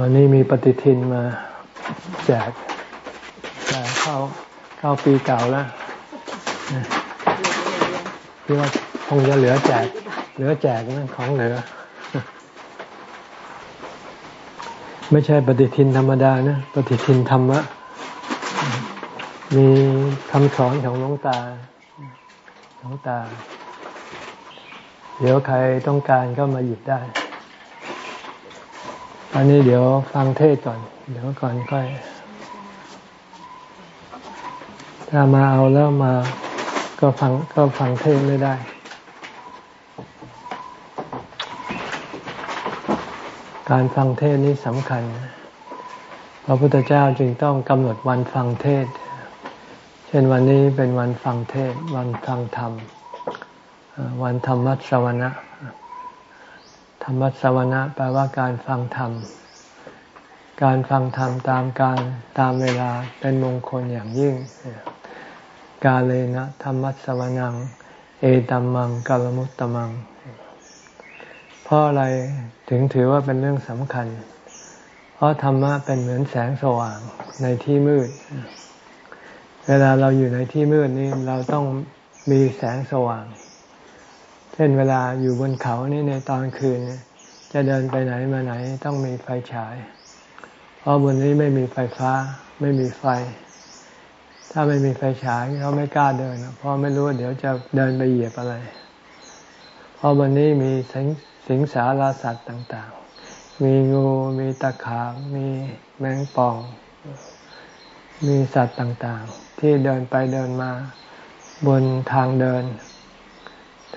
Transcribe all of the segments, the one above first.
วันนี้มีปฏิทินมาแจกแจกเข้าเข้าปีเก่าแล้วที่ว่าคงจะเหลือแจก เหลือแจกนั่นของเหลือ ไม่ใช่ปฏิทินธรรมดานะปฏิทินธรรมะ มีคำสอนของหลวงตาหลวงตา เดี๋ยวใครต้องการก็มาหยิบได้ อันนี้เดี๋ยวฟังเทศก่อน เดี๋ยวก่อนค่อย ถ้ามาเอาแล้วมาก็ฟังก็ฟังเทศไม่ได้การฟังเทศนี้สำคัญ พระพุทธเจ้าจึงต้องกำหนดวันฟังเทศ เช่นวันนี้เป็นวันฟังเทศ วันฟังธรรม วันธรรมัสวนะ ธรรมสวนะแปลว่าการฟังธรรม การฟังธรรมตามการตามเวลาเป็นมงคลอย่างยิ่ง กาเลนะธรรมสวนัง เอตัมมังกาลมุตตมัง เพราะอะไรถึงถือว่าเป็นเรื่องสำคัญ เพราะธรรมะเป็นเหมือนแสงสว่างในที่มืด เวลาเราอยู่ในที่มืดนี้เราต้องมีแสงสว่าง ช่นเวลาอยู่บนเขานี่ในตอนคืน จะเดินไปไหนมาไหนต้องมีไฟฉาย เพราะบนนี้ไม่มีไฟฟ้า ไม่มีไฟ ถ้าไม่มีไฟฉายเขาไม่กล้าเดิน เพราะไม่รู้เดี๋ยวจะเดินไปเหยียบอะไร เพราะบนนี้มีสิงสิงสาราสัตว์ต่างๆ มีงูมีตะขาบมีแมงป่อง มีสัตว์ต่างๆ ที่เดินไปเดินมาบนทางเดิน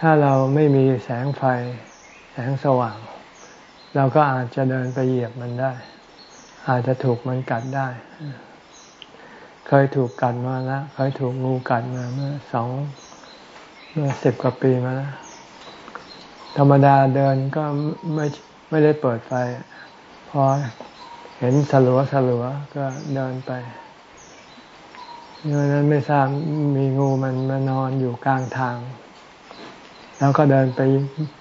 ถ้าเราไม่มีแสงไฟ แสงสว่าง เราก็อาจจะเดินไปเหยียบมันได้ อาจจะถูกมันกัดได้ เคยถูกกัดมาแล้ว เคยถูกงูกัดมาเมื่อสองเมื่อสิบกว่าปีมาแล้ว ธรรมดาเดินก็ไม่ไม่ได้เปิดไฟ พอเห็นสลัวสลัวก็เดินไปเพราะนั้นไม่ทราบมีงูมันมานอนอยู่กลางทาง แล้วก็เดินไป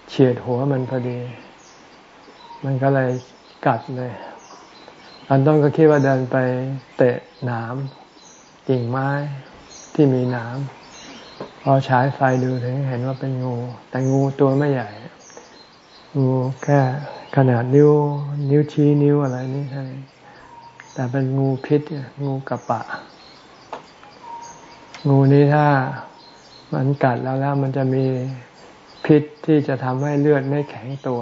เฉียดหัวมันพอดี มันก็เลยกัดเลยตอนต้นก็คิดว่าเดินไปเตะหนามกิ่งไม้ที่มีหนามพอฉายไฟดูถึงเห็นว่าเป็นงู แต่งูตัวไม่ใหญ่ งูแค่ขนาดนิ้ว นิ้วชี้นิ้วอะไรนี่ใช่แต่เป็นงูพิษ งูกระปะ งูนี้ถ้ามันกัดแล้วแล้วมันจะมี พิษที่จะทำให้เลือดไม่แข็งตัว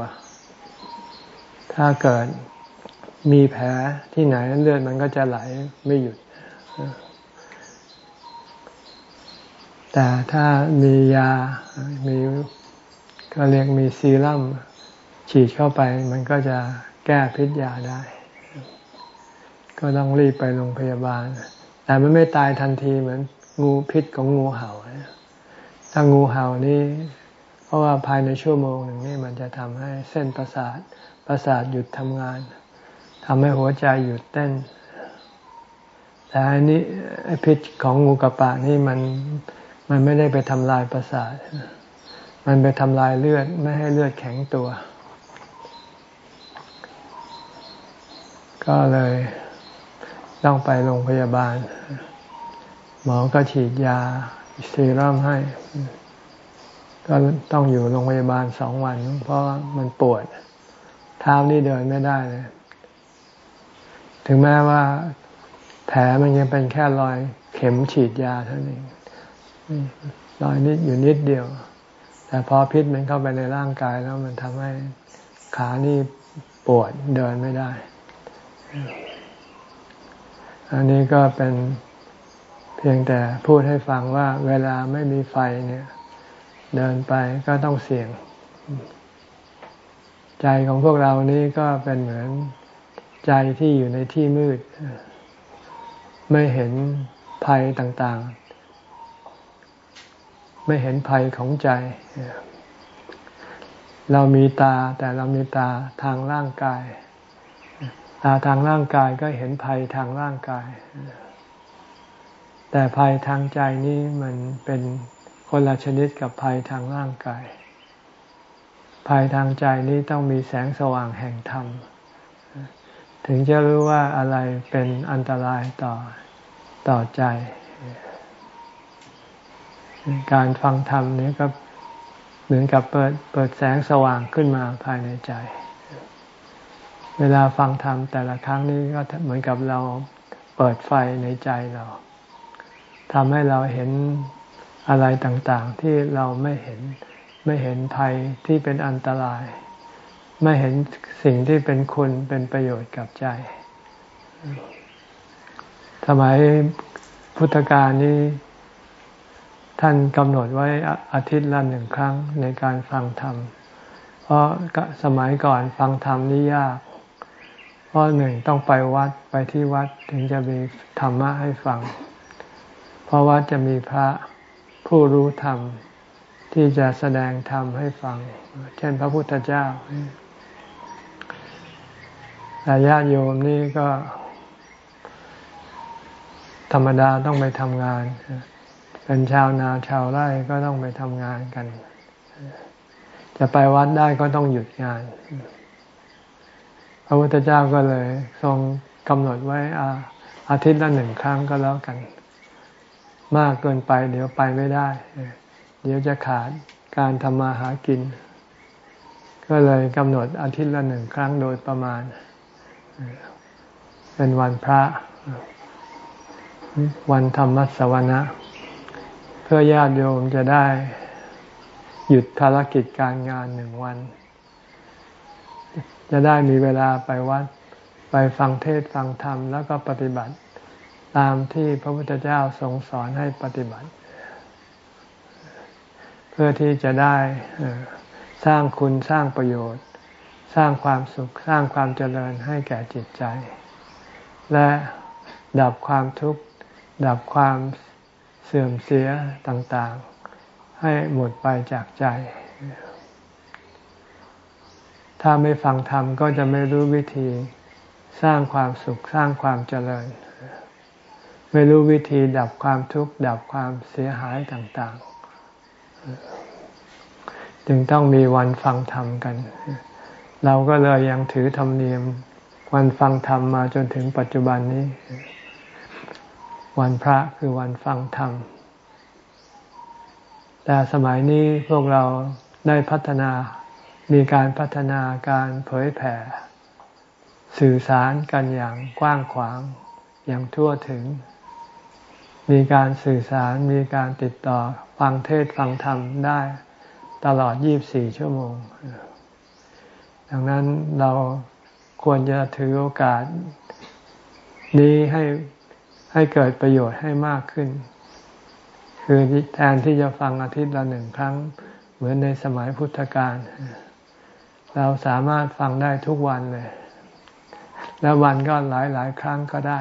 ถ้าเกิดมีแผลที่ไหนเลือดมันก็จะไหลไม่หยุด แต่ถ้ามียา มีก็เรียกมีซีรั่มฉีดเข้าไป มันก็จะแก้พิษยาได้ ก็ต้องรีบไปโรงพยาบาล แต่มันไม่ตายทันทีเหมือนงูพิษของงูเห่าถ้างูเห่านี่ เพราะว่าภายในชั่วโมงหนึ่งนี่มันจะทำให้เส้นประสาทประสาทหยุดทำงานทำให้หัวใจหยุดเต้น แต่อันนี้พิษของงูกระปะนี่มันมันไม่ได้ไปทำลายประสาท มันไปทำลายเลือดไม่ให้เลือดแข็งตัว ก็เลยต้องไปโรงพยาบาล หมอก็ฉีดยาซีรั่มให้ ก็ต้องอยู่โรงพยาบาลสองวัน เพราะมันปวดเท้านี่เดินไม่ได้เลย ถึงแม้ว่าแผลมันยังเป็นแค่รอยเข็มฉีดยาเท่านั้นรอยนิดอยู่นิดเดียว แต่พอพิษมันเข้าไปในร่างกายแล้วมันทำให้ขานี่ปวดเดินไม่ได้ อันนี้ก็เป็นเพียงแต่พูดให้ฟังว่าเวลาไม่มีไฟเนี่ย เดินไปก็ต้องเสี่ยง ใจของพวกเรานี้ก็เป็นเหมือนใจที่อยู่ในที่มืด ไม่เห็นภัยต่างๆ ไม่เห็นภัยของใจ เรามีตาแต่เรามีตาทางร่างกาย ตาทางร่างกายก็เห็นภัยทางร่างกาย แต่ภัยทางใจนี้มันเป็น คนละชนิดกับภัยทางร่างกาย ภัยทางใจนี้ต้องมีแสงสว่างแห่งธรรม ถึงจะรู้ว่าอะไรเป็นอันตรายต่อต่อใจ การฟังธรรมนี้ก็เหมือนกับเปิดเปิดแสงสว่างขึ้นมาภายในใจ เวลาฟังธรรมแต่ละครั้งนี้ก็เหมือนกับเราเปิดไฟในใจเราทำให้เราเห็น อะไรต่างๆที่เราไม่เห็นไม่เห็นภัยที่เป็นอันตราย ไม่เห็นสิ่งที่เป็นคุณเป็นประโยชน์กับใจ สมัยพุทธกาลนี้ ท่านกำหนดไว้อาทิตย์ละหนึ่งครั้งในการฟังธรรม เพราะสมัยก่อนฟังธรรมนี่ยาก เพราะหนึ่งต้องไปวัดไปที่วัดถึงจะมีธรรมะให้ฟัง เพราะวัดจะมีพระ ผู้รู้ธรรม ที่จะแสดงธรรมให้ฟัง เช่นพระพุทธเจ้าแต่ญาติโยมนี่ก็ ธรรมดาต้องไปทำงาน เป็นชาวนาชาวไร่ก็ต้องไปทำงานกัน จะไปวัดได้ก็ต้องหยุดงาน พระพุทธเจ้าก็เลย ทรงกำหนดไว้อาทิตย์ละหนึ่งครั้งก็แล้วกัน มากเกินไป เดี๋ยวไปไม่ได้ เดี๋ยวจะขาดการทำมาหากิน ก็เลยกำหนดอาทิตย์ละหนึ่งครั้งโดยประมาณ เป็นวันพระ วันธรรมสวนะ เพื่อญาติโยมจะได้หยุดภารกิจการงานหนึ่งวัน จะได้มีเวลาไปวัด ไปฟังเทศฟังธรรม แล้วก็ปฏิบัติ ตามที่พระพุทธเจ้าทรงสอนให้ปฏิบัติ เพื่อที่จะได้สร้างคุณสร้างประโยชน์ สร้างความสุขสร้างความเจริญให้แก่จิตใจ และดับความทุกข์ ดับความเสื่อมเสียต่างๆ ให้หมดไปจากใจ ถ้าไม่ฟังธรรมก็จะไม่รู้วิธีสร้างความสุขสร้างความเจริญ ไม่รู้วิธีดับความทุกข์ดับความเสียหายต่างๆ จึงต้องมีวันฟังธรรมกัน เราก็เลยยังถือธรรมเนียม วันฟังธรรมมาจนถึงปัจจุบันนี้ วันพระคือวันฟังธรรม แต่สมัยนี้พวกเราได้พัฒนามีการพัฒนาการเผยแผ่ สื่อสารกันอย่างกว้างขวางอย่างทั่วถึง มีการสื่อสารมีการติดต่อฟังเทศฟังธรรมได้ตลอด 24 ชั่วโมง ดังนั้นเราควรจะถือโอกาสนี้ให้ให้เกิดประโยชน์ให้มากขึ้น คือแทนที่จะฟังอาทิตย์ละหนึ่งครั้ง เหมือนในสมัยพุทธกาลเราสามารถฟังได้ทุกวันเลย แล้ววันก็หลายหลายครั้งก็ได้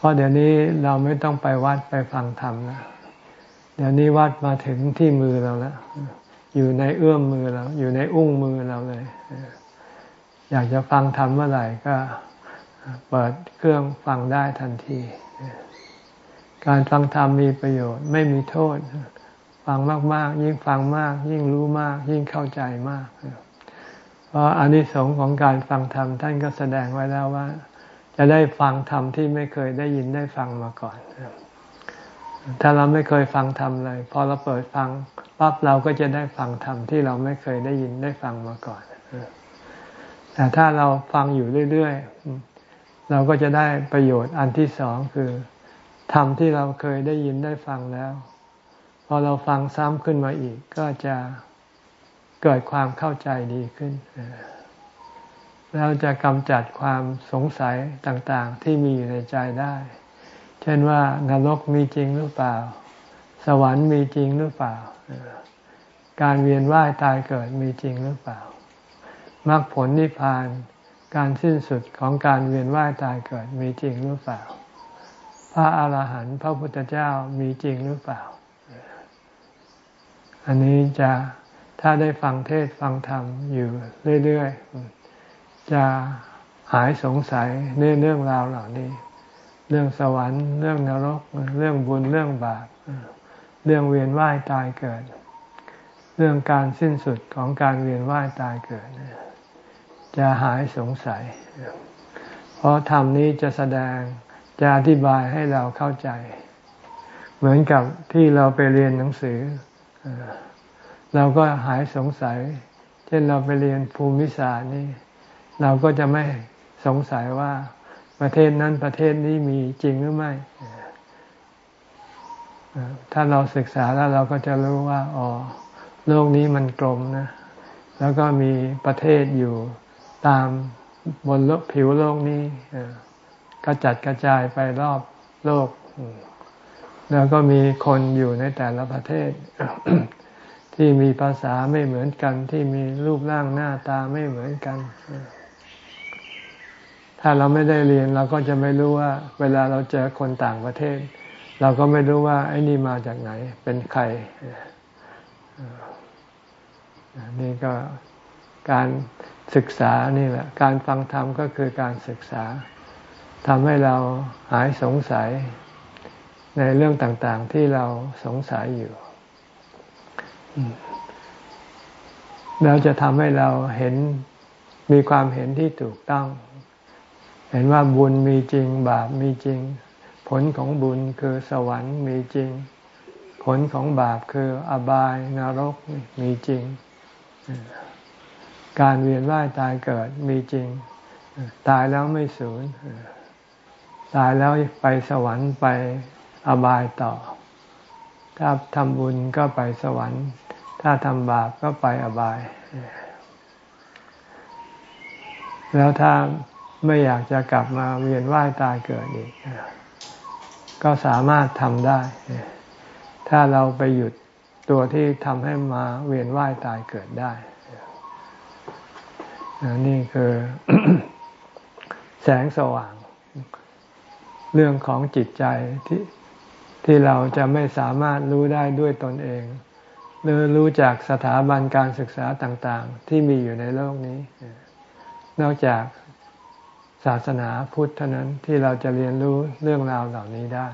เพราะเดี๋ยวนี้เราไม่ต้องไปวัดไปฟังธรรมแล้วเดี๋ยวนี้วัดมาถึงที่มือเราแล้วอยู่ในเอื้อมมือเรา อยู่ในอุ้งมือเราเลย อยากจะฟังธรรมเมื่อไหร่ก็เปิดเครื่องฟังได้ทันที การฟังธรรมมีประโยชน์ไม่มีโทษ ฟังมาก ๆ ยิ่งฟังมาก ยิ่งรู้มาก ยิ่งเข้าใจมาก เพราะอานิสงส์ของการฟังธรรมท่านก็แสดงไว้แล้วว่า จะได้ฟังธรรมที่ไม่เคยได้ยินได้ฟังมาก่อน ถ้าเราไม่เคยฟังธรรมเลย พอเราเปิดฟังปั๊บเราก็จะได้ฟังธรรมที่เราไม่เคยได้ยินได้ฟังมาก่อน แต่ถ้าเราฟังอยู่เรื่อยๆ เราก็จะได้ประโยชน์อันที่สองคือธรรมที่เราเคยได้ยินได้ฟังแล้ว พอเราฟังซ้ำขึ้นมาอีกก็จะเกิดความเข้าใจดีขึ้น แล้วจะกำจัดความสงสัยต่างๆ ที่มีอยู่ในใจได้ เช่นว่านรกมีจริงหรือเปล่า สวรรค์มีจริงหรือเปล่า การเวียนว่ายตายเกิดมีจริงหรือเปล่ามรรคผลนิพพาน การสิ้นสุดของการเวียนว่ายตายเกิดมีจริงหรือเปล่า พระอาหารหันต์พระพุทธเจ้ามีจริงหรือเปล่า อันนี้จะถ้าได้ฟังเทศฟังธรรมอยู่เรื่อย ๆ จะหายสงสัยในเรื่องราวเหล่านี้ เรื่องสวรรค์เรื่องนรก เรื่องบุญเรื่องบาปเรื่องเวียนว่ายตายเกิด เรื่องการสิ้นสุดของการเวียนว่ายตายเกิด จะหายสงสัย เพราะธรรมนี้จะแสดงจะอธิบายให้เราเข้าใจ เหมือนกับที่เราไปเรียนหนังสือ เราก็หายสงสัย เช่นเราไปเรียนภูมิศาสตร์นี่ เราก็จะไม่สงสัยว่าประเทศนั้นประเทศนี้มีจริงหรือไม่ถ้าเราศึกษาแล้วเราก็จะรู้ว่าอ๋อโลกนี้มันกลมนะ แล้วก็มีประเทศอยู่ตามบนโลกผิวโลกนี้กระจัดกระจายไปรอบโลก แล้วก็มีคนอยู่ในแต่ละประเทศ ที่มีภาษาไม่เหมือนกันที่มีรูปร่างหน้าตาไม่เหมือนกัน ถ้าเราไม่ได้เรียนเราก็จะไม่รู้ว่า เวลาเราเจอคนต่างประเทศ เราก็ไม่รู้ว่าไอ้นี่มาจากไหนเป็นใครนี่ก็การศึกษานี่แหละ การฟังธรรมก็คือการศึกษาทำให้เราหายสงสัยในเรื่องต่างๆที่เราสงสัยอยู่ แล้วจะทำให้เราเห็นมีความเห็นที่ถูกต้อง เห็นว่าบุญมีจริง บาปมีจริง ผลของบุญคือสวรรค์มีจริง ผลของบาปคืออบายนรกมีจริง การเวียนว่ายตายเกิดมีจริง ตายแล้วไม่สูญตายแล้วไปสวรรค์ไปอบายต่อ ถ้าทำบุญก็ไปสวรรค์ ถ้าทำบาปก็ไปอบาย แล้วถ้า ไม่อยากจะกลับมาเวียนว่ายตายเกิดอีก ก็สามารถทำได้ ถ้าเราไปหยุดตัวที่ทำให้มาเวียนว่ายตายเกิดได้ นี่คือแสงสว่าง เรื่องของจิตใจที่ที่เราจะไม่สามารถรู้ได้ด้วยตนเอง หรือรู้จากสถาบันการศึกษาต่าง ๆ ที่มีอยู่ในโลกนี้ นอกจาก ศาสนาพุทธเท่านั้นที่เราจะเรียนรู้เรื่องราวเหล่านี้ได้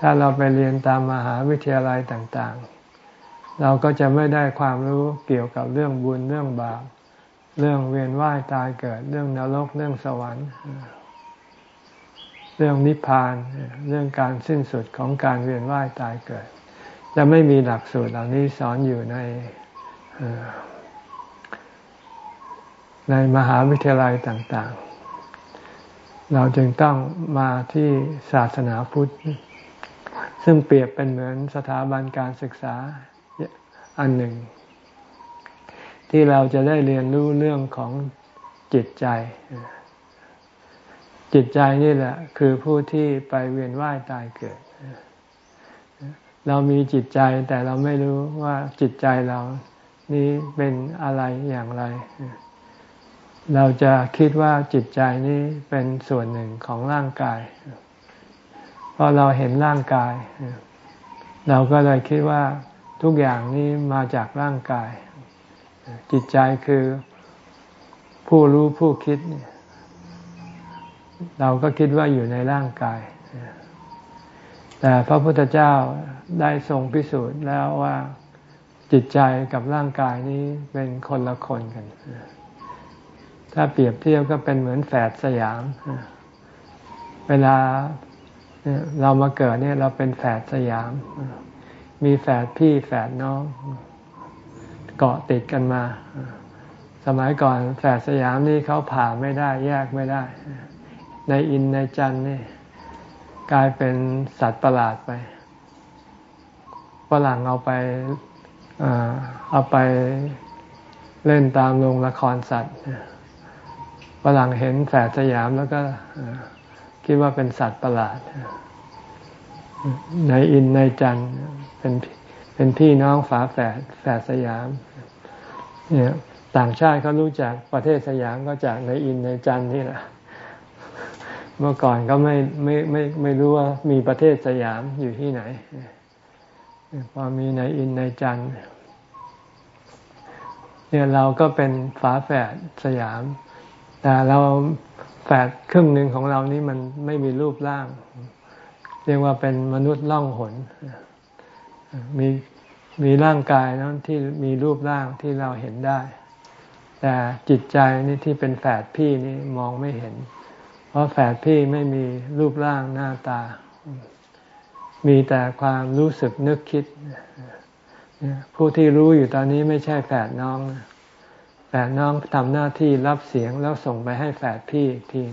ถ้าเราไปเรียนตามมหาวิทยาลัยต่างๆ เราก็จะไม่ได้ความรู้เกี่ยวกับเรื่องบุญเรื่องบาปเรื่องเวียนว่ายตายเกิดเรื่องนรกเรื่องสวรรค์ เรื่องนิพพาน เรื่องการสิ้นสุดของการเวียนว่ายตายเกิด จะไม่มีหลักสูตรเหล่านี้สอนอยู่ใน ในมหาวิทยาลัยต่างๆ เราจึงต้องมาที่ศาสนาพุทธ ซึ่งเปรียบเป็นเหมือนสถาบันการศึกษาอันหนึ่ง ที่เราจะได้เรียนรู้เรื่องของจิตใจ จิตใจนี่แหละ คือผู้ที่ไปเวียนว่ายตายเกิด เรามีจิตใจแต่เราไม่รู้ว่าจิตใจเรา นี้เป็นอะไรอย่างไรเเราจะคิดว่าจิตใจนี้เป็นส่วนหนึ่งของร่างกาย เพราะเราเห็นร่างกาย เราก็เลยคิดว่าทุกอย่างนี้มาจากร่างกาย จิตใจคือผู้รู้ผู้คิด เราก็คิดว่าอยู่ในร่างกาย แต่พระพุทธเจ้าได้ทรงพิสูจน์แล้วว่าจิตใจกับร่างกายนี้เป็นคนละคนกัน ถ้าเปรียบเทียบก็เป็นเหมือนแฝดสยาม เวลาเรามาเกิดเนี่ยเราเป็นแฝดสยาม มีแฝดพี่แฝดน้อง เกาะติดกันมา สมัยก่อนแฝดสยามนี่เขาผ่าไม่ได้แยกไม่ได้ ในอินในจันนี่กลายเป็นสัตว์ประหลาดไปฝรั่งเอาไปเอาไปเล่นตามโรงละครสัตว์ ฝรั่งเห็นแฝดสยามแล้วก็คิดว่าเป็นสัตว์ประหลาด ในอินในจันเป็นเป็นพี่น้องฝาแฝดแฝดสยามเนี่ยต่างชาติเขารู้จักประเทศสยามก็จากในอินในจันนี่แหละเมื่อก่อนก็ไม่ไม่ไม่ไม่รู้ว่ามีประเทศสยามอยู่ที่ไหนพอมีในอินในจันเนี่ยเราก็เป็นฝาแฝดสยาม แต่เราแฝดครึ่งหนึ่งของเรานี้มันไม่มีรูปร่าง เรียกว่าเป็นมนุษย์ล่องหนมีมีร่างกายนั้นที่มีรูปร่างที่เราเห็นได้ แต่จิตใจนี่ที่เป็นแฝดพี่นี่มองไม่เห็น เพราะแฝดพี่ไม่มีรูปร่างหน้าตา มีแต่ความรู้สึกนึกคิด ผู้ที่รู้อยู่ตอนนี้ไม่ใช่แฝดน้อง แฝดน้องทำหน้าที่รับเสียงแล้วส่งไปให้แฝดพี่ที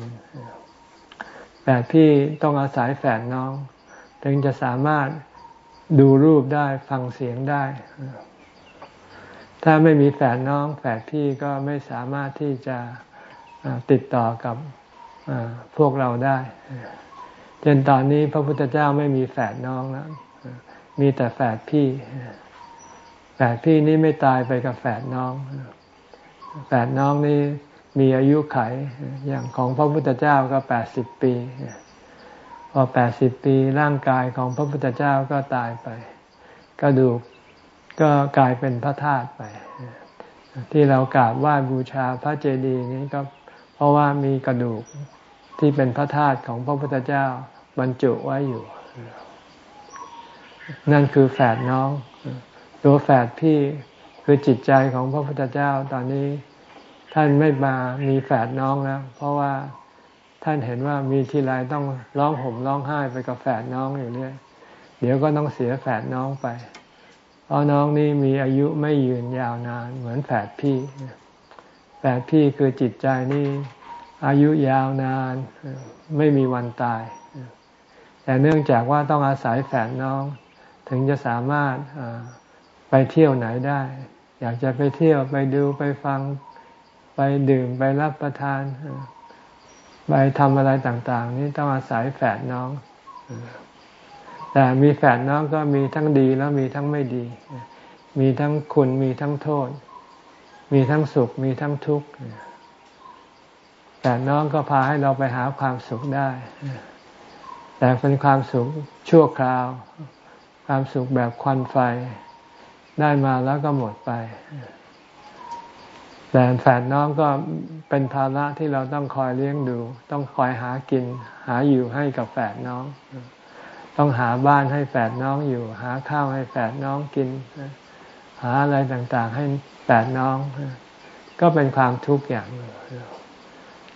แฝดพี่ต้องอาศัยแฝดน้อง ถึงจะสามารถดูรูปได้ฟังเสียงได้ ถ้าไม่มีแฝดน้องแฝดพี่ก็ไม่สามารถที่จะติดต่อกับพวกเราได้จนตอนนี้พระพุทธเจ้าไม่มีแฝดน้องแล้วมีแต่แฝดพี่ แฝดพี่นี้ไม่ตายไปกับแฝดน้อง แฝดน้องนี่มีอายุไขอย่างของพระพุทธเจ้าก็แปดสิบปี พอแปดสิบปีร่างกายของพระพุทธเจ้าก็ตายไป กระดูกก็กลายเป็นพระธาตุไป ที่เรากราบไหว้บูชาพระเจดีย์นี้ก็เพราะว่ามีกระดูกที่เป็นพระธาตุของพระพุทธเจ้าบรรจุไว้อยู่ นั่นคือแฝดน้อง ตัวแฝดพี่ คือจิตใจของพระพุทธเจ้าตอนนี้ท่านไม่มามีแฝดน้องแล้ว เพราะว่าท่านเห็นว่ามีทีไรต้องร้องห่มร้องไห้ไปกับแฝดน้องอยู่เนี่ยเดี๋ยวก็ต้องเสียแฝดน้องไป เพราะน้องนี่มีอายุไม่ยืนยาวนาน เหมือนแฝดพี่ แฝดพี่คือจิตใจนี่อายุยาวนานไม่มีวันตาย แต่เนื่องจากว่าต้องอาศัยแฝดน้อง ถึงจะสามารถไปเที่ยวไหนได้ อยากจะไปเที่ยวไปดูไปฟังไปดื่มไปรับประทานไปทำอะไรต่าง ๆ นี่ต้องอาศัยแฝดน้อง แต่มีแฝดน้องก็มีทั้งดีแล้วมีทั้งไม่ดี มีทั้งคุณมีทั้งโทษ มีทั้งสุขมีทั้งทุกข์แต่น้องก็พาให้เราไปหาความสุขได้ แต่เป็นความสุขชั่วคราว ความสุขแบบควันไฟ ได้มาแล้วก็หมดไป แต่แฝดน้องก็เป็นภาระที่เราต้องคอยเลี้ยงดู ต้องคอยหากิน หาอยู่ให้กับแฝดน้อง ต้องหาบ้านให้แฝดน้องอยู่ หาข้าวให้แฝดน้องกิน หาอะไรต่างๆ ให้แฝดน้อง ก็เป็นความทุกข์อย่าง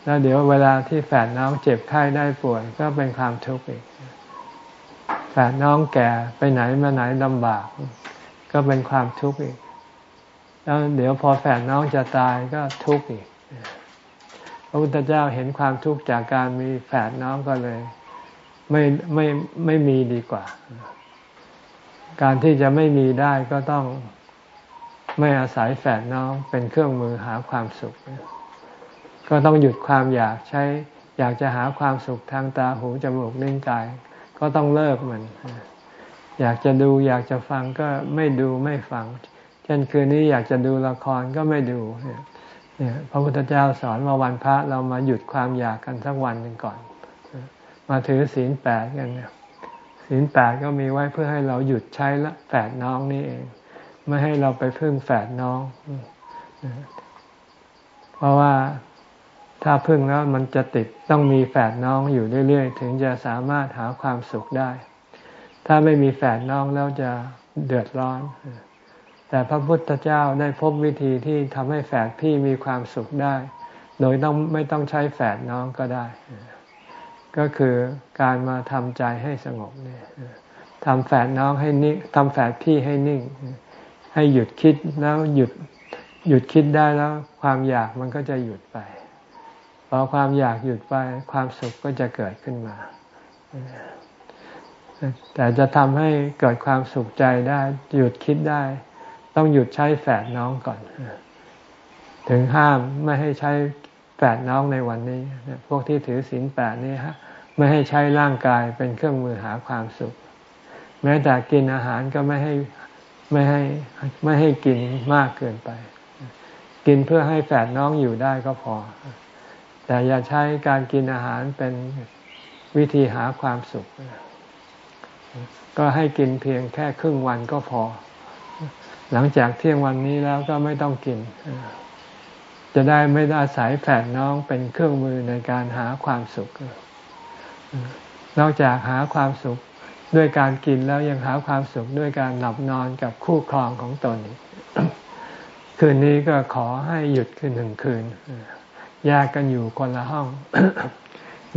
แล้วเดี๋ยวเวลาที่แฝดน้องเจ็บไข้ได้ป่วย ก็เป็นความทุกข์อีกแฝดน้องแก่ไปไหนมาไหนลำบาก ก็เป็นความทุกข์อีก แล้วเดี๋ยวพอแฝดน้องจะตายก็ทุกข์อีก พระพุทธเจ้าเห็นความทุกข์จากการมีแฝดน้องก็เลย ไม่ไม่ไม่มีดีกว่า การที่จะไม่มีได้ก็ต้องไม่อาศัยแฝดน้องเป็นเครื่องมือหาความสุข ก็ต้องหยุดความอยากใช้ อยากจะหาความสุขทางตาหูจมูกลิ้นกาย ก็ต้องเลิกมัน อยากจะดูอยากจะฟังก็ไม่ดูไม่ฟัง เช่นคืนนี้อยากจะดูละครก็ไม่ดูเนี่ยพระพุทธเจ้าสอนว่าวันพระเรามาหยุดความอยากกันสักวันหนึ่งก่อน มาถือศีลแปดกันเนี่ยศีลแปดก็มีไว้เพื่อให้เราหยุดใช้ละแฝดน้องนี่เอง ไม่ให้เราไปพึ่งแฝดน้อง เพราะว่าถ้าพึ่งแล้วมันจะติดต้องมีแฝดน้องอยู่เรื่อยๆ ถึงจะสามารถหาความสุขได้ ถ้าไม่มีแฝดน้องแล้วจะเดือดร้อน แต่พระพุทธเจ้าได้พบวิธีที่ทำให้แฝดพี่มีความสุขได้ โดยต้องไม่ต้องใช้แฝดน้องก็ได้ ก็คือการมาทำใจให้สงบเนี่ยทำแฝดน้องให้นิ่งทำแฝดพี่ให้นิ่ง ให้หยุดคิดแล้วหยุดหยุดคิดได้แล้ว ความอยากมันก็จะหยุดไปพอความอยากหยุดไปความสุขก็จะเกิดขึ้นมา แต่จะทำให้เกิดความสุขใจได้ หยุดคิดได้ ต้องหยุดใช้แฝดน้องก่อน ถึงห้ามไม่ให้ใช้แฝดน้องในวันนี้ พวกที่ถือศีลแปดนี่ฮะไม่ให้ใช้ร่างกายเป็นเครื่องมือหาความสุข แม้แต่กินอาหารก็ไม่ให้ไม่ให้ไม่ให้กินมากเกินไป กินเพื่อให้แฝดน้องอยู่ได้ก็พอ แต่อย่าใช้การกินอาหารเป็นวิธีหาความสุข ก็ให้กินเพียงแค่ครึ่งวันก็พอ หลังจากเที่ยงวันนี้แล้วก็ไม่ต้องกิน จะได้ไม่ได้อายแฝดน้องเป็นเครื่องมือในการหาความสุข นอกจากหาความสุขด้วยการกินแล้วยังหาความสุขด้วยการหลับนอนกับคู่ครองของตน คืนนี้ก็ขอให้หยุดคืนหนึ่งคืนแยกกันอยู่คนละห้อง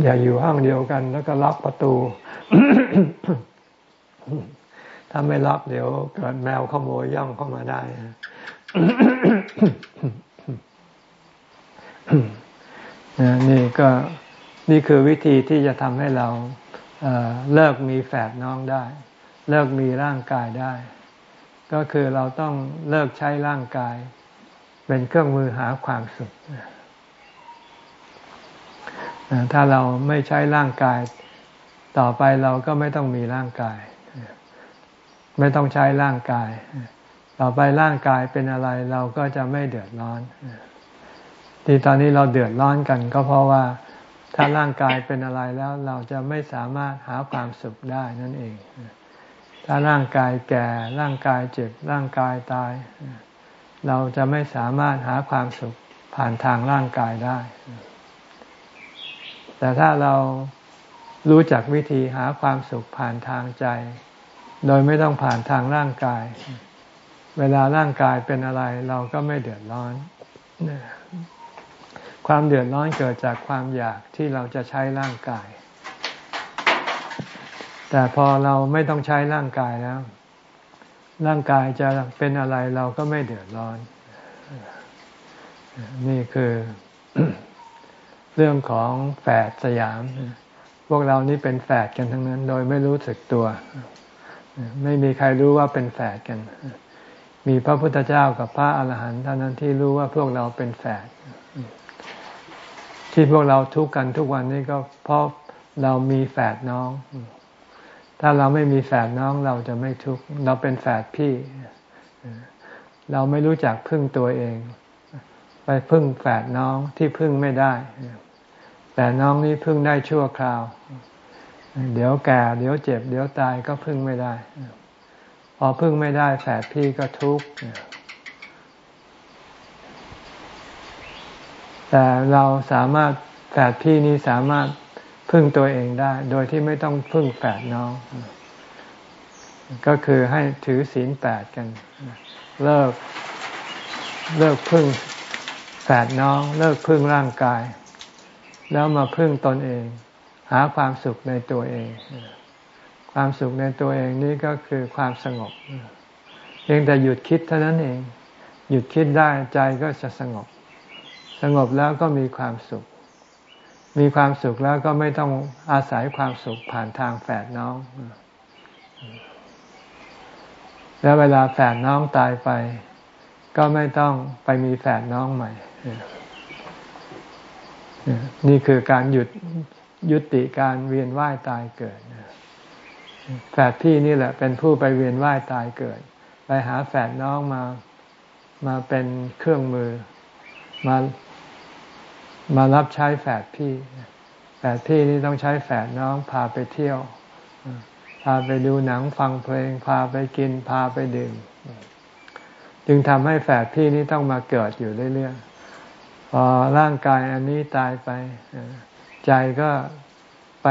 อย่าอยู่ห้องเดียวกัน แล้วก็ล็อกประตู ถ้าไม่ล็อกเดี๋ยวเกิดแมวขโมยย่องเข้ามาได้นี่ก็นี่คือวิธีที่จะทำให้เราเเลิกมีแฝดน้องได้ เลิกมีร่างกายได้ ก็คือเราต้องเลิกใช้ร่างกาย เป็นเครื่องมือหาความสุขถ้าเราไม่ใช้ร่างกาย ต่อไปเราก็ไม่ต้องมีร่างกาย ไม่ต้องใช้ร่างกาย ต่อไปร่างกายเป็นอะไรเราก็จะไม่เดือดร้อน ที่ตอนนี้เราเดือดร้อนกัน ก็เพราะว่าถ้าร่างกายเป็นอะไรแล้วเราจะไม่สามารถหาความสุขได้นั่นเอง ถ้าร่างกายแก่ ร่างกายเจ็บ ร่างกายตาย เราจะไม่สามารถหาความสุขผ่านทางร่างกายได้ แต่ถ้าเรารู้จักวิธีหาความสุขผ่านทางใจ โดยไม่ต้องผ่านทางร่างกาย เวลาร่างกายเป็นอะไรเราก็ไม่เดือดร้อน ความเดือดร้อนเกิดจากความอยากที่เราจะใช้ร่างกาย แต่พอเราไม่ต้องใช้ร่างกายแล้ว ร่างกายจะเป็นอะไรเราก็ไม่เดือดร้อน นี่คือเรื่องของแฝดสยาม พวกเรานี่เป็นแฝดกันทั้งนั้น โดยไม่รู้สึกตัว ไม่มีใครรู้ว่าเป็นแฝดกัน มีพระพุทธเจ้ากับพระอาหารหันต์เท่านั้นที่รู้ว่าพวกเราเป็นแฝดที่พวกเราทุกกันทุกวันนี้ก็เพราะเรามีแฝดน้อง ถ้าเราไม่มีแฝดน้องเราจะไม่ทุกข์เราเป็นแฝดพี่ เราไม่รู้จักพึ่งตัวเอง ไปพึ่งแฝดน้องที่พึ่งไม่ได้ แต่น้องนี้พึ่งได้ชั่วคราว เดี๋ยวแก่ เดี๋ยวเจ็บ เดี๋ยวตายก็พึ่งไม่ได้ พอพึ่งไม่ได้แฝดพี่ก็ทุกข์แต่เราสามารถแฝดพี่นี้สามารถพึ่งตัวเองได้ โดยที่ไม่ต้องพึ่งแฝดน้อง ก็คือให้ถือศีลแปดกัน เลิกเลิกพึ่งแฝดน้อง เลิกพึ่งร่างกาย แล้วมาพึ่งตนเอง หาความสุขในตัวเอง ความสุขในตัวเองนี่ก็คือความสงบ เพียงแต่หยุดคิดเท่านั้นเอง หยุดคิดได้ใจก็จะสงบ สงบแล้วก็มีความสุข มีความสุขแล้วก็ไม่ต้องอาศัยความสุขผ่านทางแฝดน้อง แล้วเวลาแฝดน้องตายไป ก็ไม่ต้องไปมีแฝดน้องใหม่นี่คือการหยุด ยุติการเวียนว่ายตายเกิดแฝดพี่นี่แหละ เป็นผู้ไปเวียนว่ายตายเกิด ไปหาแฝดน้องมามาเป็นเครื่องมือมามารับใช้แฝดพี่แฝดพี่นี่ต้องใช้แฝดน้องพาไปเที่ยว พาไปดูหนังฟังเพลง พาไปกินพาไปดื่ม จึงทำให้แฝดพี่นี่ต้องมาเกิดอยู่เรื่อยๆพอร่างกายอันนี้ตายไป ใจก็ไป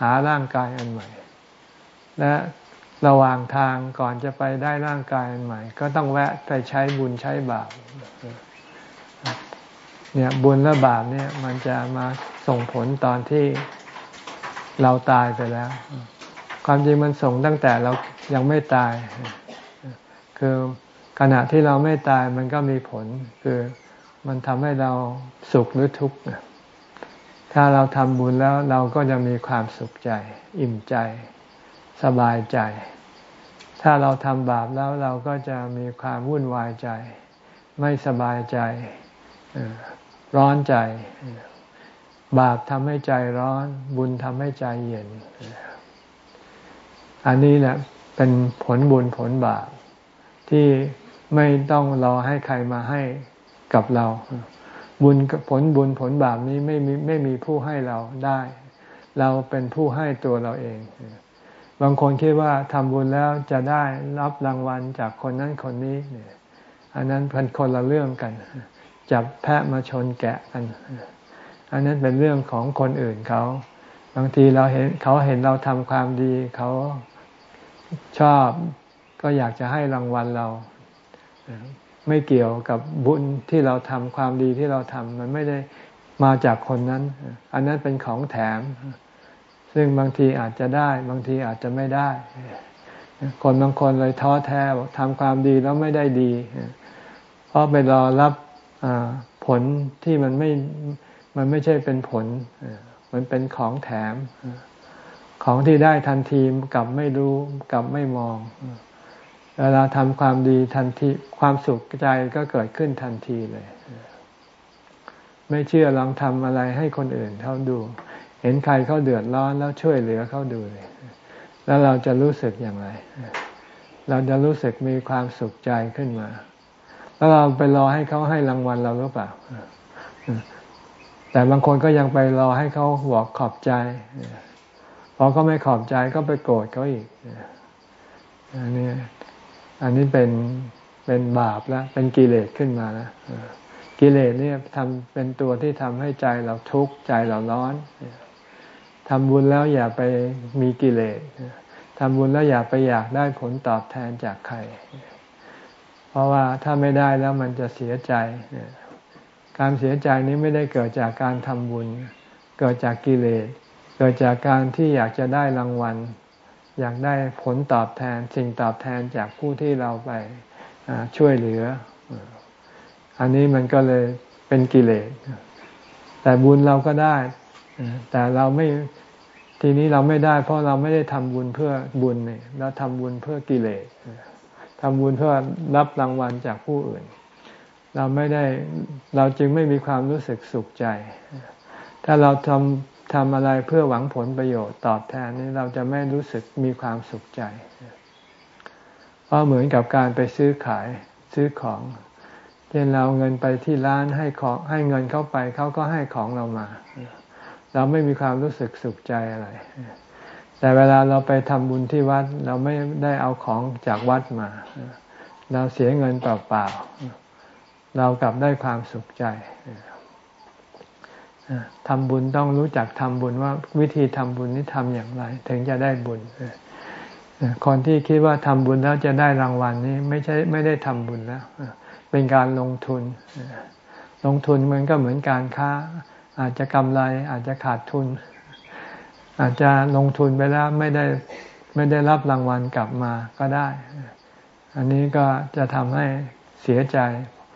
หาร่างกายอันใหม่ และระหว่างทางก่อนจะไปได้ร่างกายอันใหม่ ก็ต้องแวะไปใช้บุญใช้บาปเนี่ยบุญและบาปเนี่ยมันจะมาส่งผลตอนที่เราตายไปแล้ว ความจริงมันส่งตั้งแต่เรายังไม่ตาย คือขณะที่เราไม่ตายมันก็มีผล คือมันทำให้เราสุขหรือทุกข์ ถ้าเราทำบุญแล้วเราก็จะมีความสุขใจ อิ่มใจ สบายใจ ถ้าเราทำบาปแล้วเราก็จะมีความวุ่นวายใจ ไม่สบายใจ ร้อนใจ บาปทำให้ใจร้อน บุญทำให้ใจเย็น อันนี้แหละเป็นผลบุญผลบาปที่ไม่ต้องรอให้ใครมาให้กับเรา บุญผลบุญผลบาปนี้ไม่มีไม่มีผู้ให้เราได้ เราเป็นผู้ให้ตัวเราเอง บางคนคิดว่าทำบุญแล้วจะได้รับรางวัลจากคนนั้นคนนี้เนี่ยอันนั้นเป็นคนละเรื่องกัน จับแพะมาชนแกะกัน อันนั้นเป็นเรื่องของคนอื่นเขา บางทีเราเห็นเขาเห็นเราทำความดี เขาชอบก็อยากจะให้รางวัลเรา ไม่เกี่ยวกับบุญที่เราทำความดีที่เราทำมันไม่ได้มาจากคนนั้น อันนั้นเป็นของแถม ซึ่งบางทีอาจจะได้ บางทีอาจจะไม่ได้ คนบางคนเลยท้อแท้ทำความดีแล้วไม่ได้ดี เพราะไปรอรับผลที่มันไม่ มันไม่ใช่เป็นผล มันเป็นของแถม ของที่ได้ทันทีกลับไม่รู้กลับไม่มอง เวลาทำความดีทันทีความสุขใจก็เกิดขึ้นทันทีเลย ไม่เชื่อลองทำอะไรให้คนอื่นเขาดู เห็นใครเขาเดือดร้อนแล้วช่วยเหลือเขาดูเลย แล้วเราจะรู้สึกอย่างไร เราจะรู้สึกมีความสุขใจขึ้นมา แล้วเราไปรอให้เขาให้รางวัลเราหรือเปล่าแต่บางคนก็ยังไปรอให้เขาบอกขอบใจพอเขาไม่ขอบใจก็ไปโกรธเขาอีกอันนี้ อันนี้เป็นเป็นบาปแล้วเป็นกิเลสขึ้นมาแล้วกิเลสเนี่ยทำเป็นตัวที่ทำให้ใจเราทุกข์ใจเราร้อนทำบุญแล้วอย่าไปมีกิเลสทำบุญแล้วอย่าไปอยากได้ผลตอบแทนจากใคร เพราะว่าถ้าไม่ได้แล้วมันจะเสียใจ การเสียใจนี้ไม่ได้เกิดจากการทำบุญ เกิดจากกิเลส เกิดจากการที่อยากจะได้รางวัล อยากได้ผลตอบแทนสิ่งตอบแทนจากผู้ที่เราไปช่วยเหลือ อันนี้มันก็เลยเป็นกิเลส แต่บุญเราก็ได้ แต่เราไม่ทีนี้เราไม่ได้ เพราะเราไม่ได้ทำบุญเพื่อบุญเนี่ยเราทำบุญเพื่อกิเลสทำบุญเพื่อรับรางวัลจากผู้อื่น เราไม่ได้เราจึงไม่มีความรู้สึกสุขใจ ถ้าเราทำ ทำอะไรเพื่อหวังผลประโยชน์ตอบแทนนี้เราจะไม่รู้สึกมีความสุขใจ เพราะเหมือนกับการไปซื้อขายซื้อของเช่นเราเงินไปที่ร้านให้ของให้เงินเข้าไปเขาก็ให้ของเรามา เราไม่มีความรู้สึกสุขใจอะไร แต่เวลาเราไปทำบุญที่วัด เราไม่ได้เอาของจากวัดมา เราเสียเงินเปล่าๆเรากลับได้ความสุขใจ ทำบุญต้องรู้จักทำบุญว่าวิธีทำบุญนี้ทำอย่างไร ถึงจะได้บุญคนที่คิดว่าทำบุญแล้วจะได้รางวัลนี้ไม่ใช่ไม่ได้ทำบุญแล้ว เป็นการลงทุน ลงทุนมันก็เหมือนการค้า อาจจะกำไรอาจจะขาดทุน อาจจะลงทุนไปแล้วไม่ได้ไม่ได้รับรางวัลกลับมาก็ได้ อันนี้ก็จะทำให้เสียใจ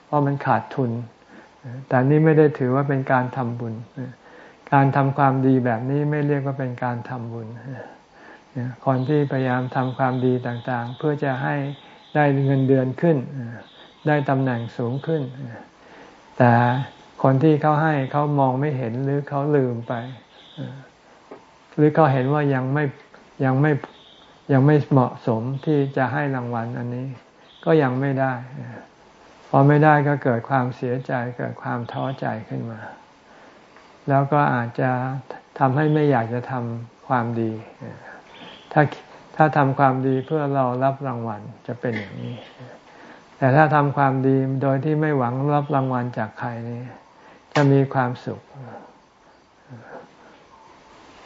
เพราะมันขาดทุน แต่นี่ไม่ได้ถือว่าเป็นการทำบุญ การทำความดีแบบนี้ไม่เรียกว่าเป็นการทำบุญคนที่พยายามทำความดีต่างๆ เพื่อจะให้ได้เงินเดือนขึ้น ได้ตำแหน่งสูงขึ้น แต่คนที่เขาให้เขามองไม่เห็นหรือเขาลืมไป หรือเขาเห็นว่ายังไม่ยังไม่ยังไม่เหมาะสมที่จะให้รางวัลอันนี้ ก็ยังไม่ได้ พอไม่ได้ก็เกิดความเสียใจเกิดความท้อใจขึ้นมา แล้วก็อาจจะทำให้ไม่อยากจะทำความดี ถ้าถ้าทำความดีเพื่อเรารับรางวัลจะเป็นอย่างนี้ แต่ถ้าทำความดีโดยที่ไม่หวังรับรางวัลจากใครนี่จะมีความสุข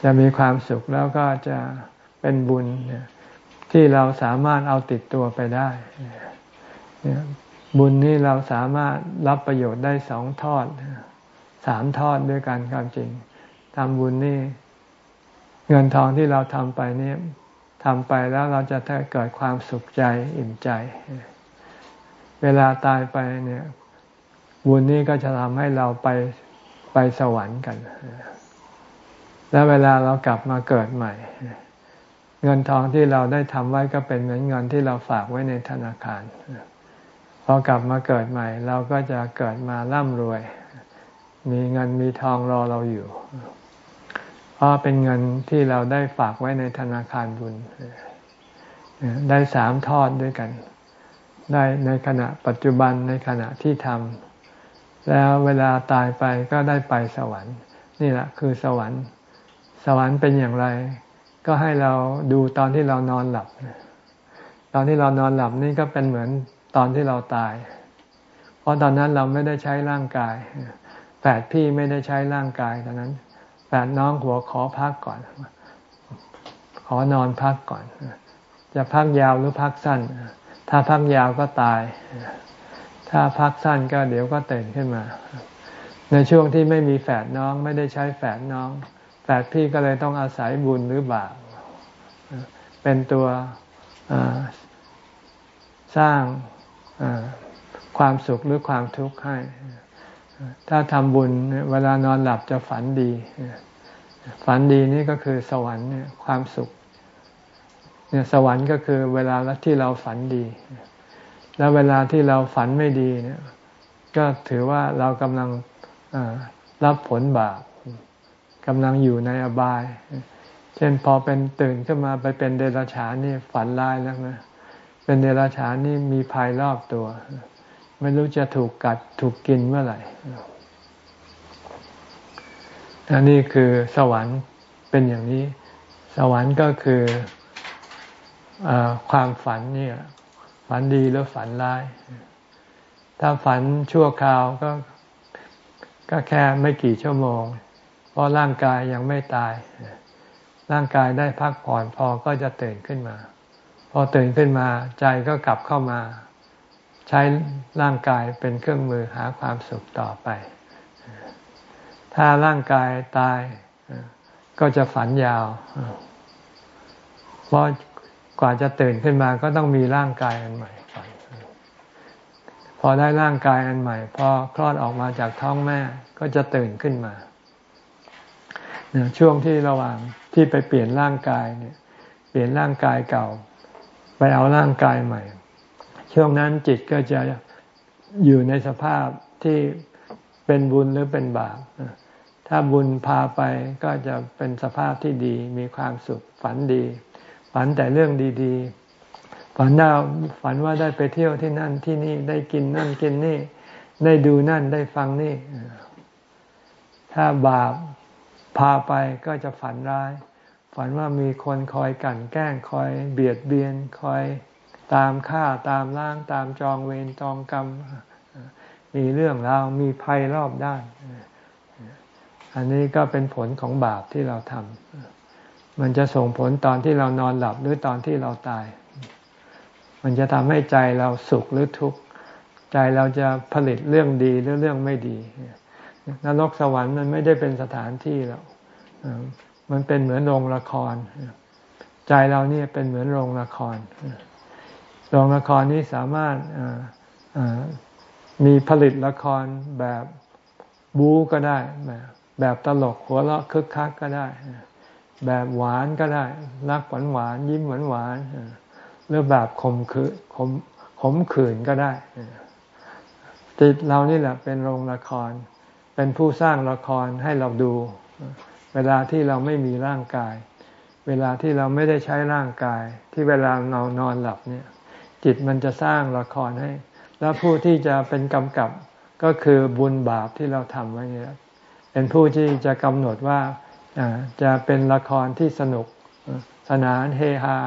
จะมีความสุขแล้วก็จะเป็นบุญที่เราสามารถเอาติดตัวไปได้ บุญนี้เราสามารถรับประโยชน์ได้สองทอดสามทอดด้วยกันความจริงทำบุญนี่ เงินทองที่เราทำไปนี่ทำไปแล้วเราจะเกิดความสุขใจอิ่มใจ เวลาตายไปเนี่ย บุญนี้ก็จะทำให้เราไปไปสวรรค์กัน แล้วเวลาเรากลับมาเกิดใหม่ เงินทองที่เราได้ทำไว้ก็เป็นเหมือนเงินที่เราฝากไว้ในธนาคาร พอกลับมาเกิดใหม่ เราก็จะเกิดมาร่ำรวย มีเงินมีทองรอเราอยู่ เพราะเป็นเงินที่เราได้ฝากไว้ในธนาคารบุญ ได้สามทอดด้วยกัน ได้ในขณะปัจจุบันในขณะที่ทำแล้วเวลาตายไปก็ได้ไปสวรรค์ นี่แหละคือสวรรค์ สวรรค์เป็นอย่างไร ก็ให้เราดูตอนที่เรานอนหลับ ตอนที่เรานอนหลับนี่ก็เป็นเหมือน ตอนที่เราตาย เพราะตอนนั้นเราไม่ได้ใช้ร่างกาย แฝดพี่ไม่ได้ใช้ร่างกายตอนนั้น แฝดน้องหัวขอพักก่อน ขอนอนพักก่อน จะพักยาวหรือพักสั้น ถ้าพักยาวก็ตาย ถ้าพักสั้นก็เดี๋ยวก็ตื่นขึ้นมา ในช่วงที่ไม่มีแฝดน้องไม่ได้ใช้แฝดน้อง แฝดพี่ก็เลยต้องอาศัยบุญหรือบาปเป็นตัวสร้าง ความสุขหรือความทุกข์ให้ ถ้าทำบุญเวลานอนหลับจะฝันดี ฝันดีนี่ก็คือสวรรค์เนี่ยความสุขเนี่ยสวรรค์ก็คือเวลาที่เราฝันดี แล้วเวลาที่เราฝันไม่ดีเนี่ย ก็ถือว่าเรากำลังรับผลบาปกำลังอยู่ในอบาย เช่นพอเป็นตื่นขึ้นมาไปเป็นเดรัจฉานนี่ฝันร้ายแล้วนะ เป็นเดรัจฉานนี่มีภัยรอบตัว ไม่รู้จะถูกกัดถูกกินเมื่อไหร่อันนี้คือสวรรค์เป็นอย่างนี้ สวรรค์ก็คืออความฝันนี่ฝันดีหรือฝันร้าย ถ้าฝันชั่วคราวก็ก็แค่ไม่กี่ชั่วโมง เพราะร่างกายยังไม่ตาย ร่างกายได้พักผ่อนพอก็จะตื่นขึ้นมา พอตื่นขึ้นมาใจก็กลับเข้ามา ใช้ร่างกายเป็นเครื่องมือหาความสุขต่อไป ถ้าร่างกายตายก็จะฝันยาว เพราะกว่าจะตื่นขึ้นมาก็ต้องมีร่างกายอันใหม่ฝันพอได้ร่างกายอันใหม่พอคลอดออกมาจากท้องแม่ก็จะตื่นขึ้นมาช่วงที่ระหว่างที่ไปเปลี่ยนร่างกายเนี่ย เปลี่ยนร่างกายเก่า ไปเอาร่างกายใหม่ ช่วงนั้นจิตก็จะอยู่ในสภาพที่เป็นบุญหรือเป็นบาป ถ้าบุญพาไปก็จะเป็นสภาพที่ดีมีความสุขฝันดี ฝันแต่เรื่องดีๆ ฝันได้ฝันว่าได้ไปเที่ยวที่นั่นที่นี่ได้กินนั่นกินนี่ ได้ดูนั่นได้ฟังนี่ ถ้าบาปพาไปก็จะฝันร้าย ฝันว่ามีคนคอยกันแกล้งคอยเบียดเบียนคอยตามฆ่าตามล้างตามจองเวรจองกรรม มีเรื่องราวมีภัยรอบด้าน อันนี้ก็เป็นผลของบาปที่เราทำมันจะส่งผลตอนที่เรานอนหลับหรือตอนที่เราตาย มันจะทำให้ใจเราสุขหรือทุกข์ใจเราจะผลิตเรื่องดีหรือเรื่องไม่ดีนรกสวรรค์มันไม่ได้เป็นสถานที่แล้ว มันเป็นเหมือนโรงละคร ใจเราเนี่ยเป็นเหมือนโรงละคร โรงละครนี้สามารถมีผลิตละครแบบบู๊ก็ได้ แบบตลกหัวเราะคึกคักก็ได้ แบบหวานก็ได้ รักหวานหวานยิ้มหวานหวานหรือแบบขมขืนขมขมขื่นก็ได้จิตเรานี่แหละเป็นโรงละคร เป็นผู้สร้างละครให้เราดู เวลาที่เราไม่มีร่างกาย เวลาที่เราไม่ได้ใช้ร่างกาย ที่เวลาเรานอนหลับเนี่ย จิตมันจะสร้างละครให้ แล้วผู้ที่จะเป็นกำกับก็คือบุญบาปที่เราทำไว้เนี่ยเป็นผู้ที่จะกำหนดว่าจะเป็นละครที่สนุกสนานเฮฮา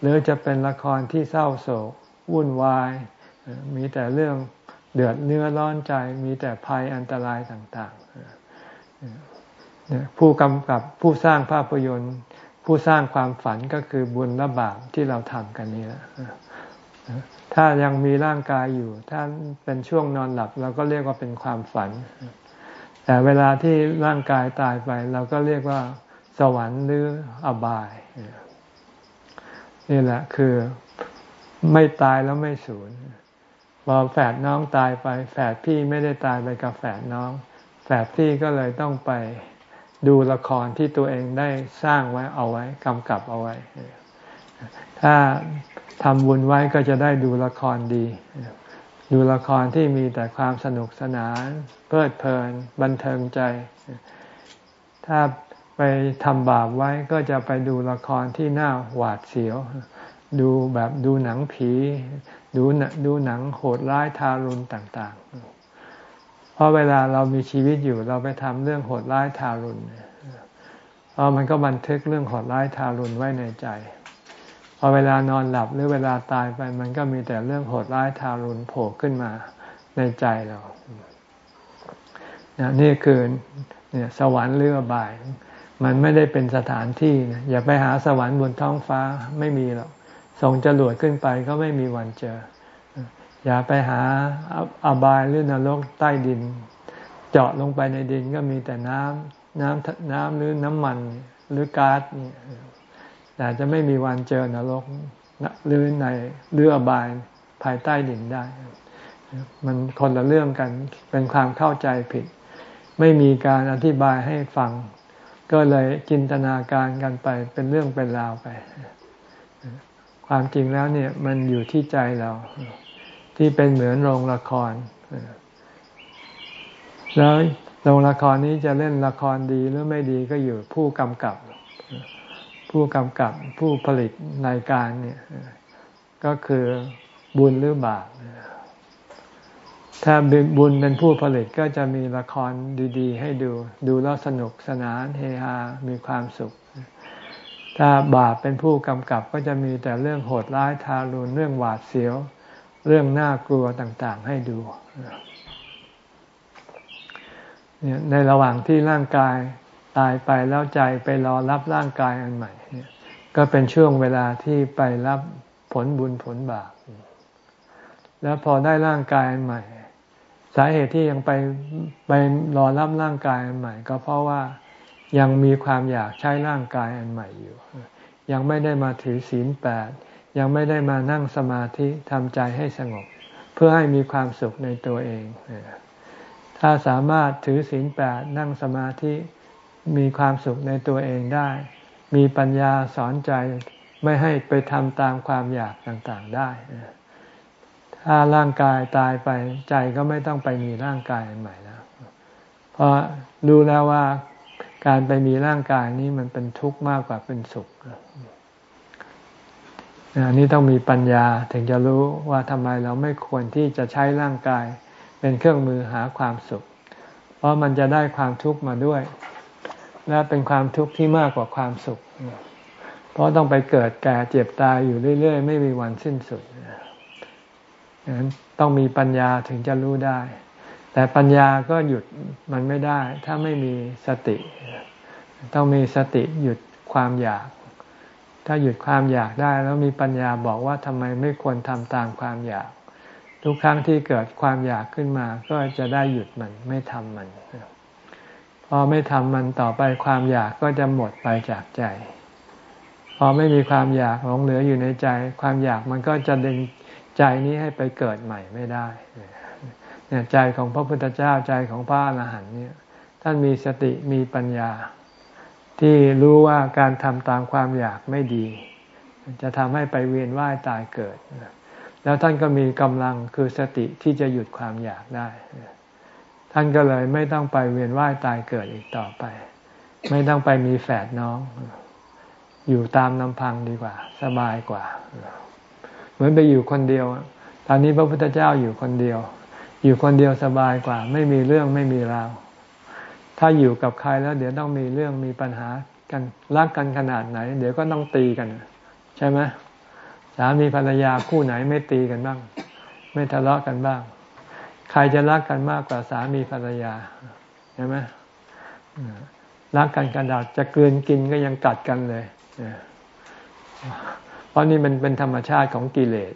หรือจะเป็นละครที่เศร้าโศก วุ่นวาย มีแต่เรื่องเดือดเนื้อร้อนใจมีแต่ภัยอันตรายต่าง ๆ ผู้กำกับผู้สร้างภาพยนตร์ ผู้สร้างความฝันก็คือบุญและบาปที่เราทำกันนี้แหละถ้ายังมีร่างกายอยู่ ถ้าเป็นช่วงนอนหลับเราก็เรียกว่าเป็นความฝัน แต่เวลาที่ร่างกายตายไป เราก็เรียกว่า สวรรค์หรืออบาย นี่แหละคือไม่ตายแล้วไม่สูญพอแฝดน้องตายไป แฝดพี่ไม่ได้ตายไปกับแฝดน้อง แฝดพี่ก็เลยต้องไป ดูละครที่ตัวเองได้สร้างไว้เอาไว้กำกับเอาไว้ ถ้าทำบุญไว้ก็จะได้ดูละครดี ดูละครที่มีแต่ความสนุกสนาน เพลิดเพลิน บันเทิงใจ ถ้าไปทำบาปไว้ก็จะไปดูละครที่น่าหวาดเสียว ดูแบบดูหนังผี ดูดูหนังโหดร้ายทารุณต่าง ๆ เพราะเวลาเรามีชีวิตอยู่เราไปทำเรื่องโหดร้ายทารุณเพราะมันก็บันทึกเรื่องโหดร้ายทารุณไว้ในใจ พอเวลานอนหลับหรือเวลาตายไป มันก็มีแต่เรื่องโหดร้ายทารุณโผล่ขึ้นมาในใจเรานี่คือเนี่ยสวรรค์เรือบ่าย มันไม่ได้เป็นสถานที่นะอย่าไปหาสวรรค์บนท้องฟ้าไม่มีหรอกส่งจรวดขึ้นไปก็ไม่มีวันเจอ อย่าไปหาอบายหรือนรกใต้ดิน เจาะลงไปในดินก็มีแต่น้ำน้ำน้ำหรือน้ำมันหรือก๊าซนี่แต่จะไม่มีวันเจอนรกหรือในเรืออบายภายใต้ดินได้ มันคนละเรื่องกันเป็นความเข้าใจผิด ไม่มีการอธิบายให้ฟัง ก็เลยจินตนาการกันไปเป็นเรื่องเป็นราวไป ความจริงแล้วเนี่ยมันอยู่ที่ใจเรา ที่เป็นเหมือนโรงละคร แล้วโรงละครนี้จะเล่นละครดีหรือไม่ดีก็อยู่ผู้กำกับ ผู้กำกับผู้ผลิตรายการเนี่ยก็คือบุญหรือบาปถ้าบุญเป็นผู้ผลิตก็จะมีละครดี ๆ ให้ดู ดูแล้วสนุกสนานเฮฮา มีความสุข ถ้าบาปเป็นผู้กำกับก็จะมีแต่เรื่องโหดร้ายทารุณเรื่องหวาดเสียว เรื่องน่ากลัวต่างๆ ให้ดูในระหว่างที่ร่างกายตายไปแล้วใจไปรอรับร่างกายอันใหม่ก็เป็นช่วงเวลาที่ไปรับผลบุญผลบาปแล้วพอได้ร่างกายอันใหม่ สาเหตุที่ยังไปไปรอรับร่างกายอันใหม่ ก็เพราะว่ายังมีความอยากใช้ร่างกายอันใหม่อยู่ ยังไม่ได้มาถือศีลแปด ยังไม่ได้มานั่งสมาธิทำใจให้สงบ เพื่อให้มีความสุขในตัวเอง ถ้าสามารถถือศีลแปดนั่งสมาธิมีความสุขในตัวเองได้ มีปัญญาสอนใจไม่ให้ไปทำตามความอยากต่างๆได้ ถ้าร่างกายตายไปใจก็ไม่ต้องไปมีร่างกายใหม่แล้ว เพราะรู้แล้วว่าการไปมีร่างกายนี้มันเป็นทุกข์มากกว่าเป็นสุข อันนี้ต้องมีปัญญาถึงจะรู้ว่าทำไมเราไม่ควรที่จะใช้ร่างกายเป็นเครื่องมือหาความสุข เพราะมันจะได้ความทุกข์มาด้วย และเป็นความทุกข์ที่มากกว่าความสุข เพราะต้องไปเกิดแก่เจ็บตายอยู่เรื่อย ๆ ไม่มีวันสิ้นสุดนั้นต้องมีปัญญาถึงจะรู้ได้ แต่ปัญญาก็หยุดมันไม่ได้ ถ้าไม่มีสติ ต้องมีสติหยุดความอยาก ถ้าหยุดความอยากได้แล้วมีปัญญาบอกว่าทำไมไม่ควรทำตามความอยาก ทุกครั้งที่เกิดความอยากขึ้นมาก็จะได้หยุดมันไม่ทำมัน พอไม่ทำมันต่อไปความอยากก็จะหมดไปจากใจ พอไม่มีความอยากหลงเหลืออยู่ในใจ ความอยากมันก็จะดึงใจนี้ให้ไปเกิดใหม่ไม่ได้เนี่ยใจของพระพุทธเจ้าใจของพระอรหันต์เนี่ยท่านมีสติมีปัญญา ที่รู้ว่าการทำตามความอยากไม่ดี จะทำให้ไปเวียนว่ายตายเกิด แล้วท่านก็มีกำลังคือสติที่จะหยุดความอยากได้ ท่านก็เลยไม่ต้องไปเวียนว่ายตายเกิดอีกต่อไป ไม่ต้องไปมีแฝดน้อง อยู่ตามลำพังดีกว่า สบายกว่า เหมือนไปอยู่คนเดียว ตอนนี้พระพุทธเจ้าอยู่คนเดียว อยู่คนเดียวสบายกว่า ไม่มีเรื่องไม่มีราว ถ้าอยู่กับใครแล้วเดี๋ยวต้องมีเรื่องมีปัญหากันรักกันขนาดไหน เดี๋ยวก็ต้องตีกัน ใช่ไหมสามีภรรยาคู่ไหนไม่ตีกันบ้าง ไม่ทะเลาะกันบ้าง ใครจะรักกันมากกว่าสามีภรรยาใช่ไหมรักกันกระดาษจะเกินกินก็ยังกัดกันเลยเพราะนี่มันเป็นธรรมชาติของกิเลส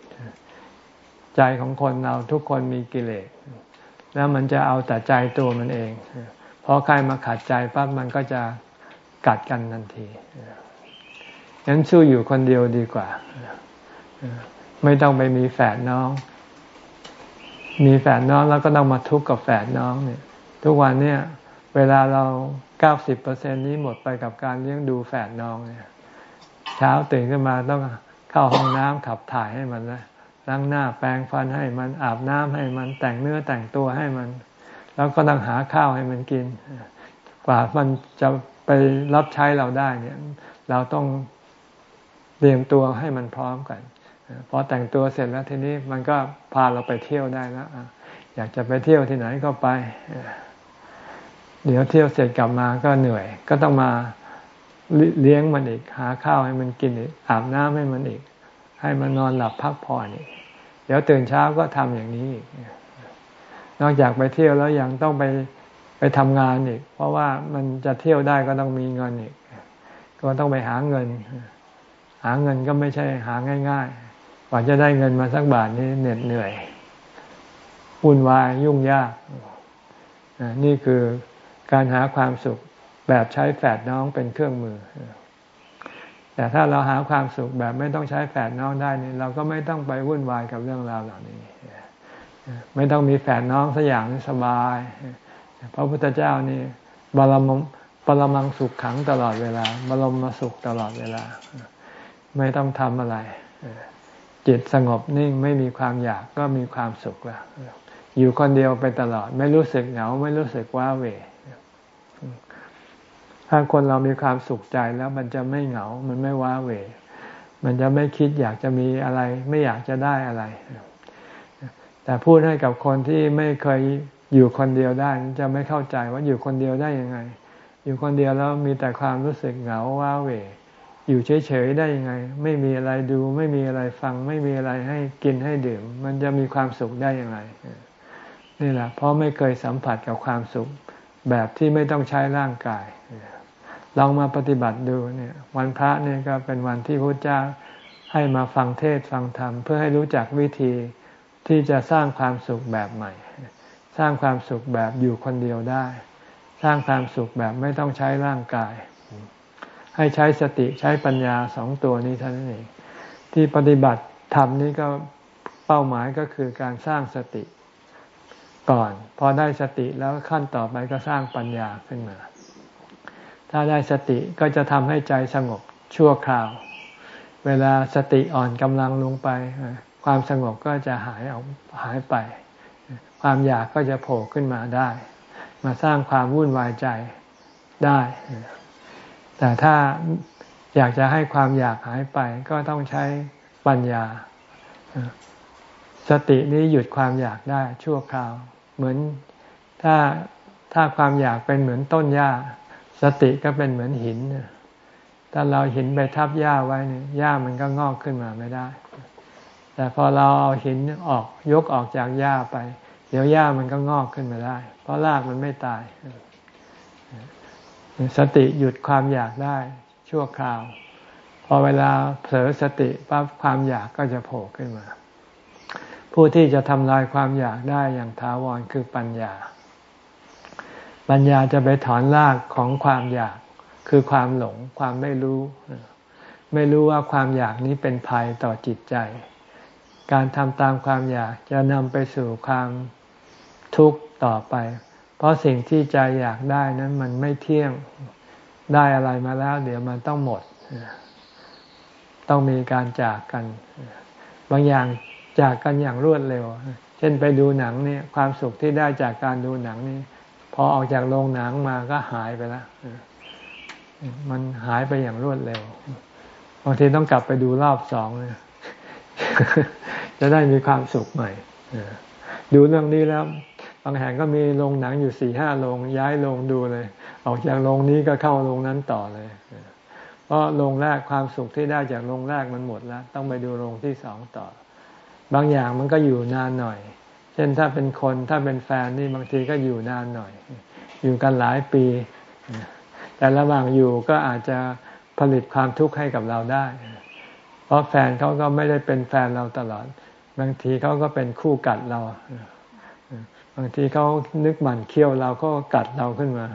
ใจของคนเราทุกคนมีกิเลสแล้วมันจะเอาแต่ใจตัวมันเอง พอใครมาขัดใจปั๊บมันก็จะกัดกันทันทีงั้นสู้อยู่คนเดียวดีกว่า ไม่ต้องไปมีแฝดน้อง มีแฝดน้องแล้วก็ต้องมาทุกข์กับแฝดน้องเนี่ย ทุกวันเนี่ย เวลาเราเก้าสิบเปอร์เซ็นนี้หมดไปกับการเลี้ยงดูแฝดน้องเนี่ย เช้าตื่นขึ้นมาต้องเข้าห้องน้ำขับถ่ายให้มันนะล้างหน้าแปรงฟันให้มันอาบน้ำให้มันแต่งเนื้อแต่งตัวให้มัน แล้วก็ต้องหาข้าวให้มันกิน กว่ามันจะไปรับใช้เราได้เนี่ย เราต้องเตรียมตัวให้มันพร้อมกันพอแต่งตัวเสร็จแล้วทีนี้มันก็พาเราไปเที่ยวได้แล้วอยากจะไปเที่ยวที่ไหนก็ไป เดี๋ยวเที่ยวเสร็จกลับมาก็เหนื่อย ก็ต้องมาเลี้ยงมันอีก หาข้าวให้มันกินอีก อาบน้ำให้มันอีก ให้มันนอนหลับพักผ่อนอีก เดี๋ยวตื่นเช้าก็ทำอย่างนี้อีก นอกจากไปเที่ยวแล้วยังต้องไปไปทำงานอีก เพราะว่ามันจะเที่ยวได้ก็ต้องมีเงินอีก ก็ต้องไปหาเงิน หาเงินก็ไม่ใช่หาง่ายๆกว่าจะได้เงินมาสักบาทนี้เหน็ดเหนื่อยวุ่นวายยุ่งยาก นี่คือการหาความสุขแบบใช้แฝดน้องเป็นเครื่องมือ แต่ถ้าเราหาความสุขแบบไม่ต้องใช้แฝดน้องได้นี่เราก็ไม่ต้องไปวุ่นวายกับเรื่องราวเหล่านี้ ไม่ต้องมีแฝดน้องสักอย่างสบาย พระพุทธเจ้านี่บารมปรมังสุขขังตลอดเวลาบรมมาสุขตลอดเวลา ไม่ต้องทำอะไร จิตสงบนิ่งไม่มีความอยากก็มีความสุขแล้วอยู่คนเดียวไปตลอด ไม่รู้สึกเหงา ไม่รู้สึกว้าเหวถ้าคนเรามีความสุขใจแล้วมันจะไม่เหงา มันไม่ว้าเหวมันจะไม่คิดอยากจะมีอะไร ไม่อยากจะได้อะไร แต่พูดให้กับคนที่ไม่เคยอยู่คนเดียวได้จะไม่เข้าใจว่าอยู่คนเดียวได้ยังไง อยู่คนเดียวแล้วมีแต่ความรู้สึกเหงาว้าเหวอยู่เฉยๆได้ยังไง ไม่มีอะไรดู ไม่มีอะไรฟัง ไม่มีอะไรให้กินให้ดื่ม มันจะมีความสุขได้ยังไงนี่แหละเพราะไม่เคยสัมผัสกับความสุขแบบที่ไม่ต้องใช้ร่างกายลองมาปฏิบัติดูเนี่ย วันพระเนี่ยก็เป็นวันที่พระเจ้าให้มาฟังเทศฟังธรรม เพื่อให้รู้จักวิธี ที่จะสร้างความสุขแบบใหม่ สร้างความสุขแบบอยู่คนเดียวได้ สร้างความสุขแบบไม่ต้องใช้ร่างกาย ให้ใช้สติใช้ปัญญาสองตัวนี้เท่านั้นเอง ที่ปฏิบัติธรรมนี้ก็เป้าหมายก็คือการสร้างสติก่อน พอได้สติแล้วขั้นต่อไปก็สร้างปัญญาขึ้นมา ถ้าได้สติก็จะทำให้ใจสงบชั่วคราว เวลาสติอ่อนกำลังลงไป ความสงบก็จะหายออกหายไป ความอยากก็จะโผล่ขึ้นมาได้ มาสร้างความวุ่นวายใจได้ แต่ถ้าอยากจะให้ความอยากหายไปก็ต้องใช้ปัญญา สตินี้หยุดความอยากได้ชั่วคราว เหมือนถ้าถ้าความอยากเป็นเหมือนต้นหญ้า สติก็เป็นเหมือนหินถ้าเราหินไปทับหญ้าไว้เนี่ยหญ้ามันก็งอกขึ้นมาไม่ได้ แต่พอเราเอาหินออกยกออกจากหญ้าไป เดี๋ยวหญ้ามันก็งอกขึ้นมาได้ เพราะรากมันไม่ตาย สติหยุดความอยากได้ชั่วคราว พอเวลาเผลอสติปั๊บความอยากก็จะโผล่ขึ้นมา ผู้ที่จะทำลายความอยากได้อย่างถาวรคือปัญญา ปัญญาจะไปถอนรากของความอยากคือความหลงความไม่รู้ ไม่รู้ว่าความอยากนี้เป็นภัยต่อจิตใจ การทำตามความอยากจะนำไปสู่ความทุกข์ต่อไป เพราะสิ่งที่ใจอยากได้นั้นมันไม่เที่ยงได้อะไรมาแล้ว เดี๋ยวมันต้องหมด ต้องมีการจากกัน บางอย่างจากกันอย่างรวดเร็ว เช่นไปดูหนังเนี่ยความสุขที่ได้จากการดูหนังนี่พอออกจากโรงหนังมาก็หายไปแล้วมันหายไปอย่างรวดเร็วบางทีต้องกลับไปดูรอบสองเลย จะได้มีความสุขใหม่ดูเรื่องนี้แล้ว บางแห่งก็มีโรงหนังอยู่สี่ห้าโรงย้ายโรงดูเลย ออกจากโรงนี้ก็เข้าโรงนั้นต่อเลย เพราะโรงแรกความสุขที่ได้จากโรงแรกมันหมดแล้ว ต้องไปดูโรงที่สองต่อ บางอย่างมันก็อยู่นานหน่อย เช่นถ้าเป็นคนถ้าเป็นแฟนนี่บางทีก็อยู่นานหน่อย อยู่กันหลายปี แต่ระหว่างอยู่ก็อาจจะผลิตความทุกข์ให้กับเราได้ เพราะแฟนเขาก็ไม่ได้เป็นแฟนเราตลอด บางทีเขาก็เป็นคู่กัดเรา บางทีเขานึกหมั่นเคี้ยวเราก็กัดเราขึ้นมา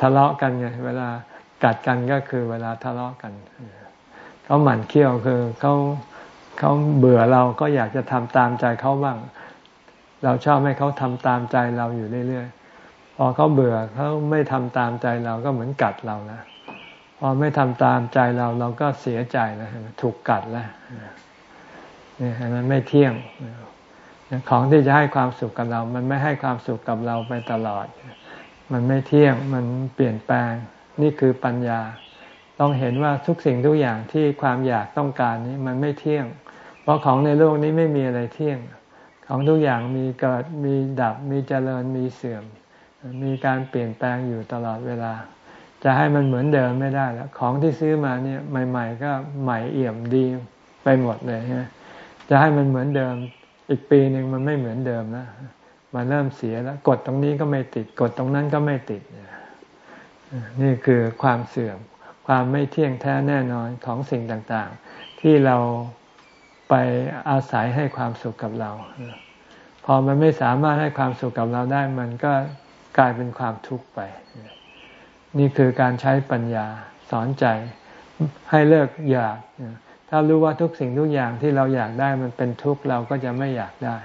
ทะเลาะกันไงเวลากัดกันก็คือเวลาทะเลาะกันเขาหมั่นเคี้ยวคือเขาเขาเบื่อเราก็อยากจะทำตามใจเขาบ้าง เราชอบให้เขาทำตามใจเราอยู่เรื่อยๆพอเขาเบื่อเขาไม่ทำตามใจเราก็เหมือนกัดเรานะ พอไม่ทำตามใจเราเราก็เสียใจแล้วถูกกัดแล้วนี่มันไม่เที่ยงของที่จะให้ความสุขกับเรา มันไม่ให้ความสุขกับเราไปตลอด มันไม่เที่ยง มันเปลี่ยนแปลง นี่คือปัญญา ต้องเห็นว่าทุกสิ่งทุกอย่างที่ความอยากต้องการนี้มันไม่เที่ยง เพราะของในโลกนี้ไม่มีอะไรเที่ยง ของทุกอย่างมีเกิด มีดับ มีเจริญ มีเสื่อม มีการเปลี่ยนแปลงอยู่ตลอดเวลา จะให้มันเหมือนเดิมไม่ได้แล้วของที่ซื้อมาเนี่ยใหม่ ๆ ก็ใหม่เอี่ยมดีไปหมดเลยฮะจะให้มันเหมือนเดิม อีกปีหนึ่งมันไม่เหมือนเดิมนะมันเริ่มเสียแล้ว กดตรงนี้ก็ไม่ติด กดตรงนั้นก็ไม่ติด นี่คือความเสื่อม ความไม่เที่ยงแท้แน่นอนของสิ่งต่างๆ ที่เราไปอาศัยให้ความสุขกับเรา พอมันไม่สามารถให้ความสุขกับเราได้ มันก็กลายเป็นความทุกข์ไป นี่คือการใช้ปัญญาสอนใจให้เลิกอยาก ถ้ารู้ว่าทุกสิ่งทุกอย่างที่เราอยากได้มันเป็นทุกข์เราก็จะไม่อยากได้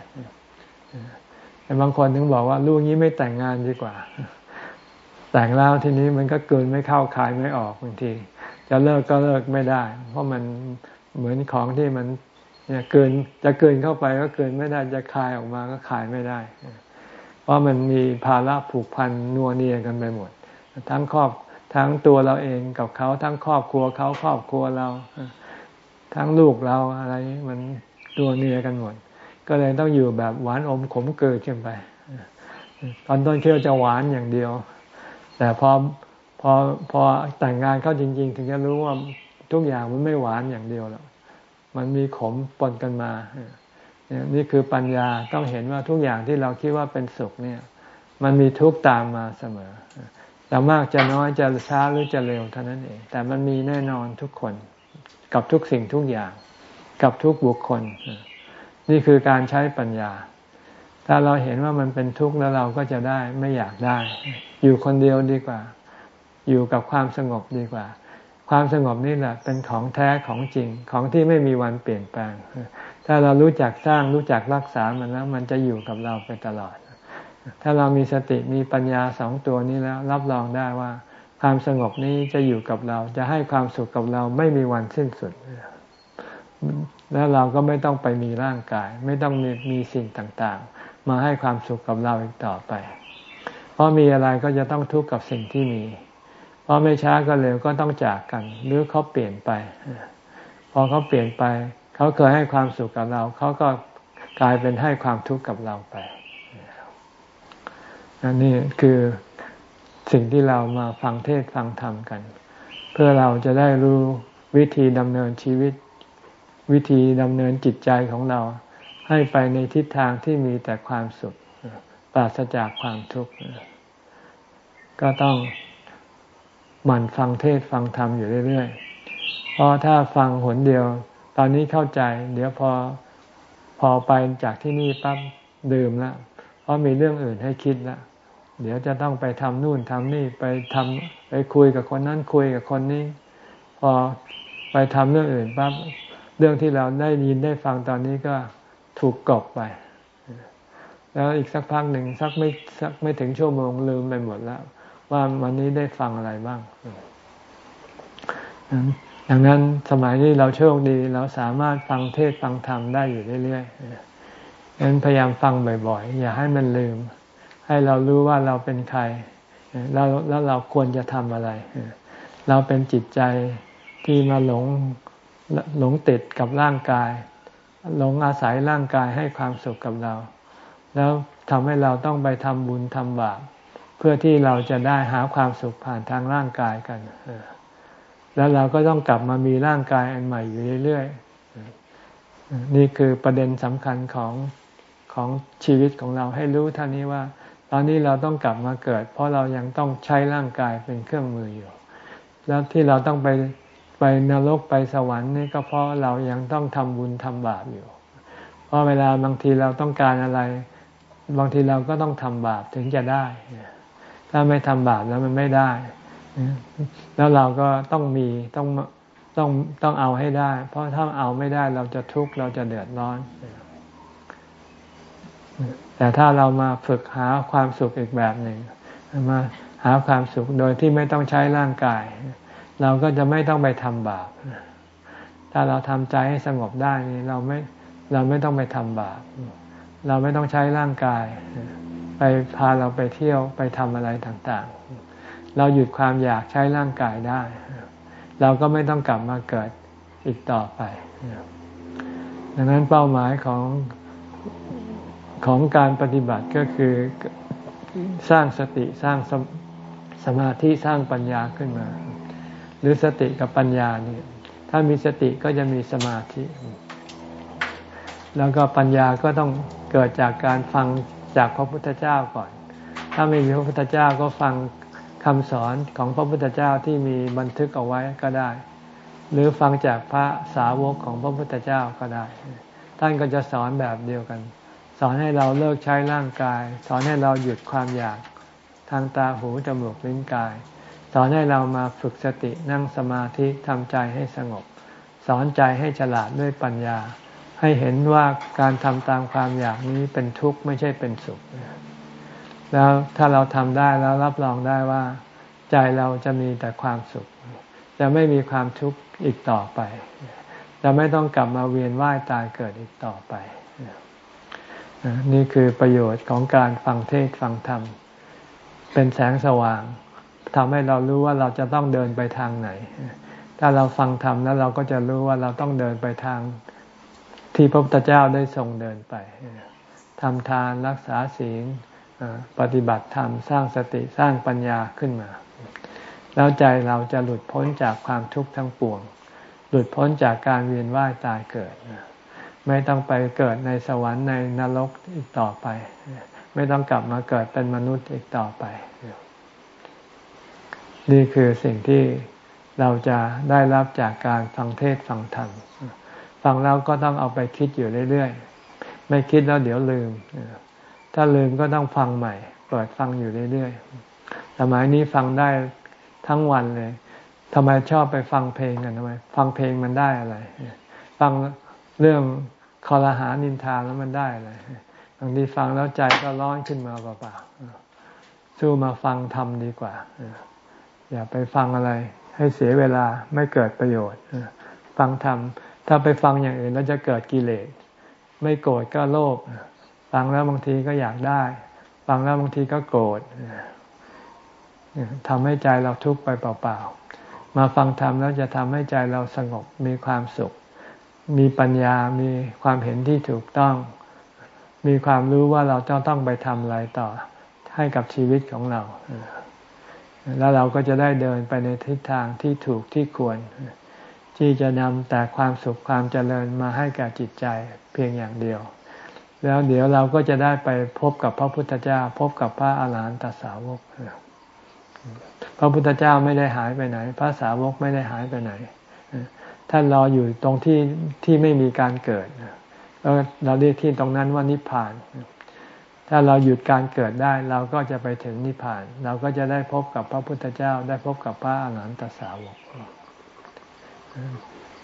แต่บางคนถึงบอกว่าลูกนี้ไม่แต่งงานดีกว่า แต่งแล้วทีนี้มันก็เกินไม่เข้าคายไม่ออกบางที จะเลิกก็เลิกไม่ได้ เพราะมันเหมือนของที่มันเนี่ยเกินจะเกินเข้าไปก็เกินไม่ได้จะคายออกมาก็คายไม่ได้ เพราะมันมีภาระผูกพันนัวเนียกันไปหมด ทั้งครอบทั้งตัวเราเองกับเขาทั้งครอบครัวเขาครอบครัวเรา ทั้งลูกเราอะไรมันตัวเนียกันหมด ก็เลยต้องอยู่แบบหวานอมขมเกิดขึ้นไป ตอนต้นเคี่ยวจะหวานอย่างเดียว แต่พอพอพอแต่งงานเข้าจริง ๆ ถึงจะรู้ว่าทุกอย่างมันไม่หวานอย่างเดียวแล้วมันมีขมปนกันมานี่คือปัญญาต้องเห็นว่าทุกอย่างที่เราคิดว่าเป็นสุขเนี่ย มันมีทุกข์ตามมาเสมอ จะมากจะน้อยจะช้าหรือจะเร็วเท่านั้นเอง แต่มันมีแน่นอนทุกคน กับทุกสิ่งทุกอย่าง กับทุกบุคคล นี่คือการใช้ปัญญา ถ้าเราเห็นว่ามันเป็นทุกข์แล้วเราก็จะได้ไม่อยากได้ อยู่คนเดียวดีกว่า อยู่กับความสงบดีกว่า ความสงบนี่แหละเป็นของแท้ของจริง ของที่ไม่มีวันเปลี่ยนแปลง ถ้าเรารู้จักสร้างรู้จักรักษามันแล้วมันจะอยู่กับเราไปตลอด ถ้าเรามีสติมีปัญญาสองตัวนี้แล้ว รับรองได้ว่า ความสงบนี้จะอยู่กับเรา จะให้ความสุขกับเราไม่มีวันสิ้นสุด แล้วเราก็ไม่ต้องไปมีร่างกาย ไม่ต้องมีมีสิ่งต่างๆ มาให้ความสุขกับเราอีกต่อไป เพราะมีอะไรก็จะต้องทุกข์กับสิ่งที่มี เพราะไม่ช้าก็เร็วก็ต้องจากกัน หรือเขาเปลี่ยนไป พอเขาเปลี่ยนไป เขาเคยให้ความสุขกับเรา เขาก็กลายเป็นให้ความทุกข์กับเราไป อันนี้คือสิ่งที่เรามาฟังเทศฟังธรรมกัน เพื่อเราจะได้รู้วิธีดำเนินชีวิต วิธีดำเนินจิตใจของเรา ให้ไปในทิศทางที่มีแต่ความสุขปราศจากความทุกข์ก็ต้องหมั่นฟังเทศฟังธรรมอยู่เรื่อยๆเพราะถ้าฟังหนเดียว ตอนนี้เข้าใจ เดี๋ยวพอพอไปจากที่นี่ปั๊บดื่มล้วเพราะมีเรื่องอื่นให้คิดล้ว เดี๋ยวจะต้องไปทำนู่นทำนี่ไปทำไปคุยกับคนนั้นคุยกับคนนี้ พอไปทำเรื่องอื่นปั๊บเรื่องที่เราได้ยินได้ฟังตอนนี้ก็ถูกกบไป แล้วอีกสักพักหนึ่งสักไม่สักไม่ถึงชั่วโมงลืมไปหมดแล้ว ว่าวันนี้ได้ฟังอะไรบ้างดังนั้นสมัยนี้เราโชคดีเราสามารถฟังเทศฟังธรรมได้อยู่เรื่อยๆดังนั้นพยายามฟังบ่อยๆ อย่าให้มันลืม ให้เรารู้ว่าเราเป็นใครแล้วแล้วเราควรจะทำอะไร เราเป็นจิตใจที่มาหลงหลงติดกับร่างกาย หลงอาศัยร่างกายให้ความสุขกับเรา แล้วทำให้เราต้องไปทำบุญทำบาปเพื่อที่เราจะได้หาความสุขผ่านทางร่างกายกัน แล้วเราก็ต้องกลับมามีร่างกายอันใหม่อยู่เรื่อยๆ นี่คือประเด็นสำคัญของของชีวิตของเราให้รู้ท่านี้ว่า อนนี้เราต้องกลับมาเกิด เพราะเรายังต้องใช้ร่างกายเป็นเครื่องมืออยู่ แล้วที่เราต้องไปไปนรกไปสวรรค์นี่ก็เพราะเรายังต้องทำบุญทำบาปอยู่ เพราะเวลาบางทีเราต้องการอะไร บางทีเราก็ต้องทำบาปถึงจะได้ ถ้าไม่ทำบาปแล้วมันไม่ได้ แล้วเราก็ต้องมีต้องต้องต้องเอาให้ได้ เพราะถ้าเอาไม่ได้เราจะทุกข์เราจะเดือดร้อน แต่ถ้าเรามาฝึกหาความสุขอีกแบบหนึ่งมาหาความสุขโดยที่ไม่ต้องใช้ร่างกาย เราก็จะไม่ต้องไปทำบาป ถ้าเราทำใจให้สงบได้นี่เราไม่เราไม่ต้องไปทำบาป เราไม่ต้องใช้ร่างกาย ไปพาเราไปเที่ยวไปทำอะไรต่างๆ เราหยุดความอยากใช้ร่างกายได้ เราก็ไม่ต้องกลับมาเกิดอีกต่อไปดังนั้นเป้าหมายของ ของการปฏิบัติก็คือสร้างสติสร้างสสมาธิสร้างปัญญาขึ้นมา หรือสติกับปัญญานี่ถ้ามีสติก็จะมีสมาธิ แล้วก็ปัญญาก็ต้องเกิดจากการฟังจากพระพุทธเจ้าก่อน ถ้าไม่มีพระพุทธเจ้าก็ฟังคำสอนของพระพุทธเจ้าที่มีบันทึกเอาไว้ก็ได้ หรือฟังจากพระสาวกของพระพุทธเจ้าก็ได้ ท่านก็จะสอนแบบเดียวกัน สอนให้เราเลิกใช้ร่างกาย สอนให้เราหยุดความอยากทางตาหูจมูกลิ้นกาย สอนให้เรามาฝึกสตินั่งสมาธิทำใจให้สงบ สอนใจให้ฉลาดด้วยปัญญา ให้เห็นว่าการทำตามความอยากนี้เป็นทุกข์ไม่ใช่เป็นสุข แล้วถ้าเราทำได้แล้วรับรองได้ว่า ใจเราจะมีแต่ความสุข จะไม่มีความทุกข์อีกต่อไป จะไม่ต้องกลับมาเวียนว่ายตายเกิดอีกต่อไป นี่คือประโยชน์ของการฟังเทศฟังธรรม เป็นแสงสว่างทำให้เรารู้ว่าเราจะต้องเดินไปทางไหน ถ้าเราฟังธรรมแล้วเราก็จะรู้ว่าเราต้องเดินไปทางที่พระพุทธเจ้าได้ทรงเดินไปทำทานรักษาศีลปฏิบัติธรรมสร้างสติสร้างปัญญาขึ้นมา แล้วใจเราจะหลุดพ้นจากความทุกข์ทั้งปวง หลุดพ้นจากการเวียนว่ายตายเกิด ไม่ต้องไปเกิดในสวรรค์ในนรกอีกต่อไป ไม่ต้องกลับมาเกิดเป็นมนุษย์อีกต่อไป นี่คือสิ่งที่เราจะได้รับจากการฟังเทศฟังธรรมฟังแล้วก็ต้องเอาไปคิดอยู่เรื่อยๆ ไม่คิดแล้วเดี๋ยวลืม ถ้าลืมก็ต้องฟังใหม่ เปิดฟังอยู่เรื่อยๆ สมัยนี้ฟังได้ทั้งวันเลยทำไมชอบไปฟังเพลงกันทำไม ฟังเพลงมันได้อะไร ฟังเรื่อง คอรหานินทาแล้วมันได้อะไรบางทีฟังแล้วใจก็ร้อนขึ้นมาเปล่าๆสู้มาฟังทำดีกว่าอย่าไปฟังอะไร ให้เสียเวลาไม่เกิดประโยชน์ฟังทำถ้าไปฟังอย่างอื่นแล้วจะเกิดกิเลส ไม่โกรธก็โลภฟังแล้วบางทีก็อยากได้ ฟังแล้วบางทีก็โกรธทำให้ใจเราทุกข์ไปเปล่าๆ มาฟังธรรมแล้วจะทำให้ใจเราสงบมีความสุข มีปัญญา มีความเห็นที่ถูกต้อง มีความรู้ว่าเราจะต้องไปทำอะไรต่อให้กับชีวิตของเรา แล้วเราก็จะได้เดินไปในทิศทางที่ถูกที่ควร ที่จะนำแต่ความสุขความเจริญมาให้กับจิตใจเพียงอย่างเดียว แล้วเดี๋ยวเราก็จะได้ไปพบกับพระพุทธเจ้า พบกับพระอาหารหันตสาวก พระพุทธเจ้าไม่ได้หายไปไหน พระสาวกไม่ได้หายไปไหน ท่านรออยู่ตรงที่ที่ไม่มีการเกิดเราเรียกที่ตรงนั้นว่านิพพาน ถ้าเราหยุดการเกิดได้ เราก็จะไปถึงนิพพาน เราก็จะได้พบกับพระพุทธเจ้า ได้พบกับพระอรหันตสาวก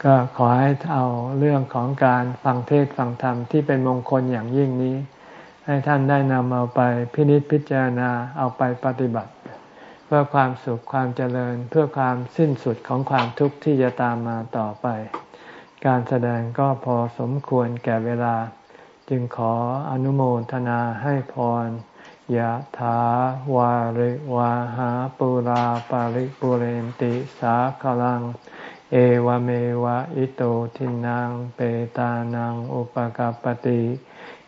ก็ขอให้เอาเรื่องของการฟังเทศฟังธรรมที่เป็นมงคลอย่างยิ่งนี้ ให้ท่านได้นำเอาไปพินิจพิจารณาเอาไปปฏิบัติ พื่อความสุขความเจริญเพื่อความสิ้นสุดของความทุกข์ที่จะตามมาต่อไป การแสดงก็พอสมควรแก่เวลา จึงขออนุโมทนาให้พรยะถาวาริวาหาปุราปาริปุเรนติสาคลัง เอวเมวะอิโตทินังเปตานังอุปกปติ